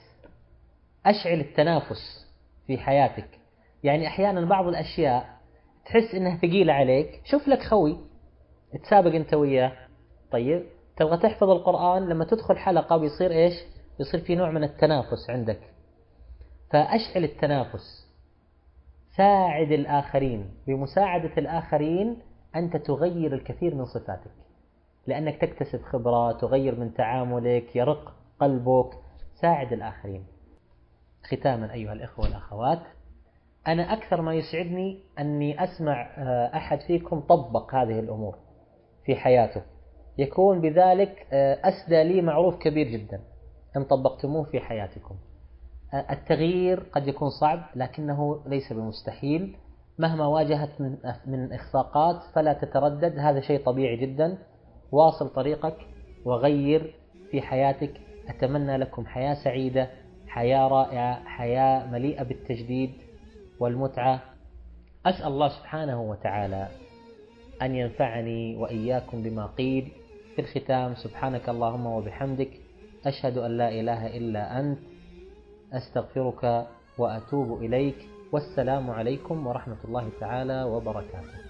أشعل التنافس في حياتك. يعني أحيانا بعض الأشياء تحس إنها ثقيلة عليك. شوف لك خوي. تسابق أنت وياه. طيب. تبغى تحفظ القرآن. لما تدخل حلقة بيصير إيش؟ بيصير في نوع من التنافس عندك. فأشعل التنافس. ساعد الآخرين. بمساعدة الآخرين أنت تغير الكثير من صفاتك. لأنك تكتسب خبرة تغير من تعاملك يرق قلبك. ساعد الآخرين. ختاما أيها الإخوة والأخوات أنا أكثر ما يسعدني أني أسمع آه، أحد فيكم طبق هذه الأمور في حياته. يكون بذلك آه، أسدى لي معروف كبير جدا. إن طبقتموه في حياتكم. آه، التغيير قد يكون صعب لكنه ليس بمستحيل. مهما واجهت من من إخفاقات فلا تتردد. هذا شيء طبيعي جدا. واصل طريقك وغير في حياتك. أتمنى لكم حياة سعيدة حياة رائعة حياة مليئة بالتجديد والمتعة. أسأل الله سبحانه وتعالى أن ينفعني وإياكم بما قيل في الختام. سبحانك اللهم وبحمدك. أشهد أن لا إله إلا أنت. أستغفرك وأتوب إليك. والسلام عليكم ورحمة الله تعالى وبركاته.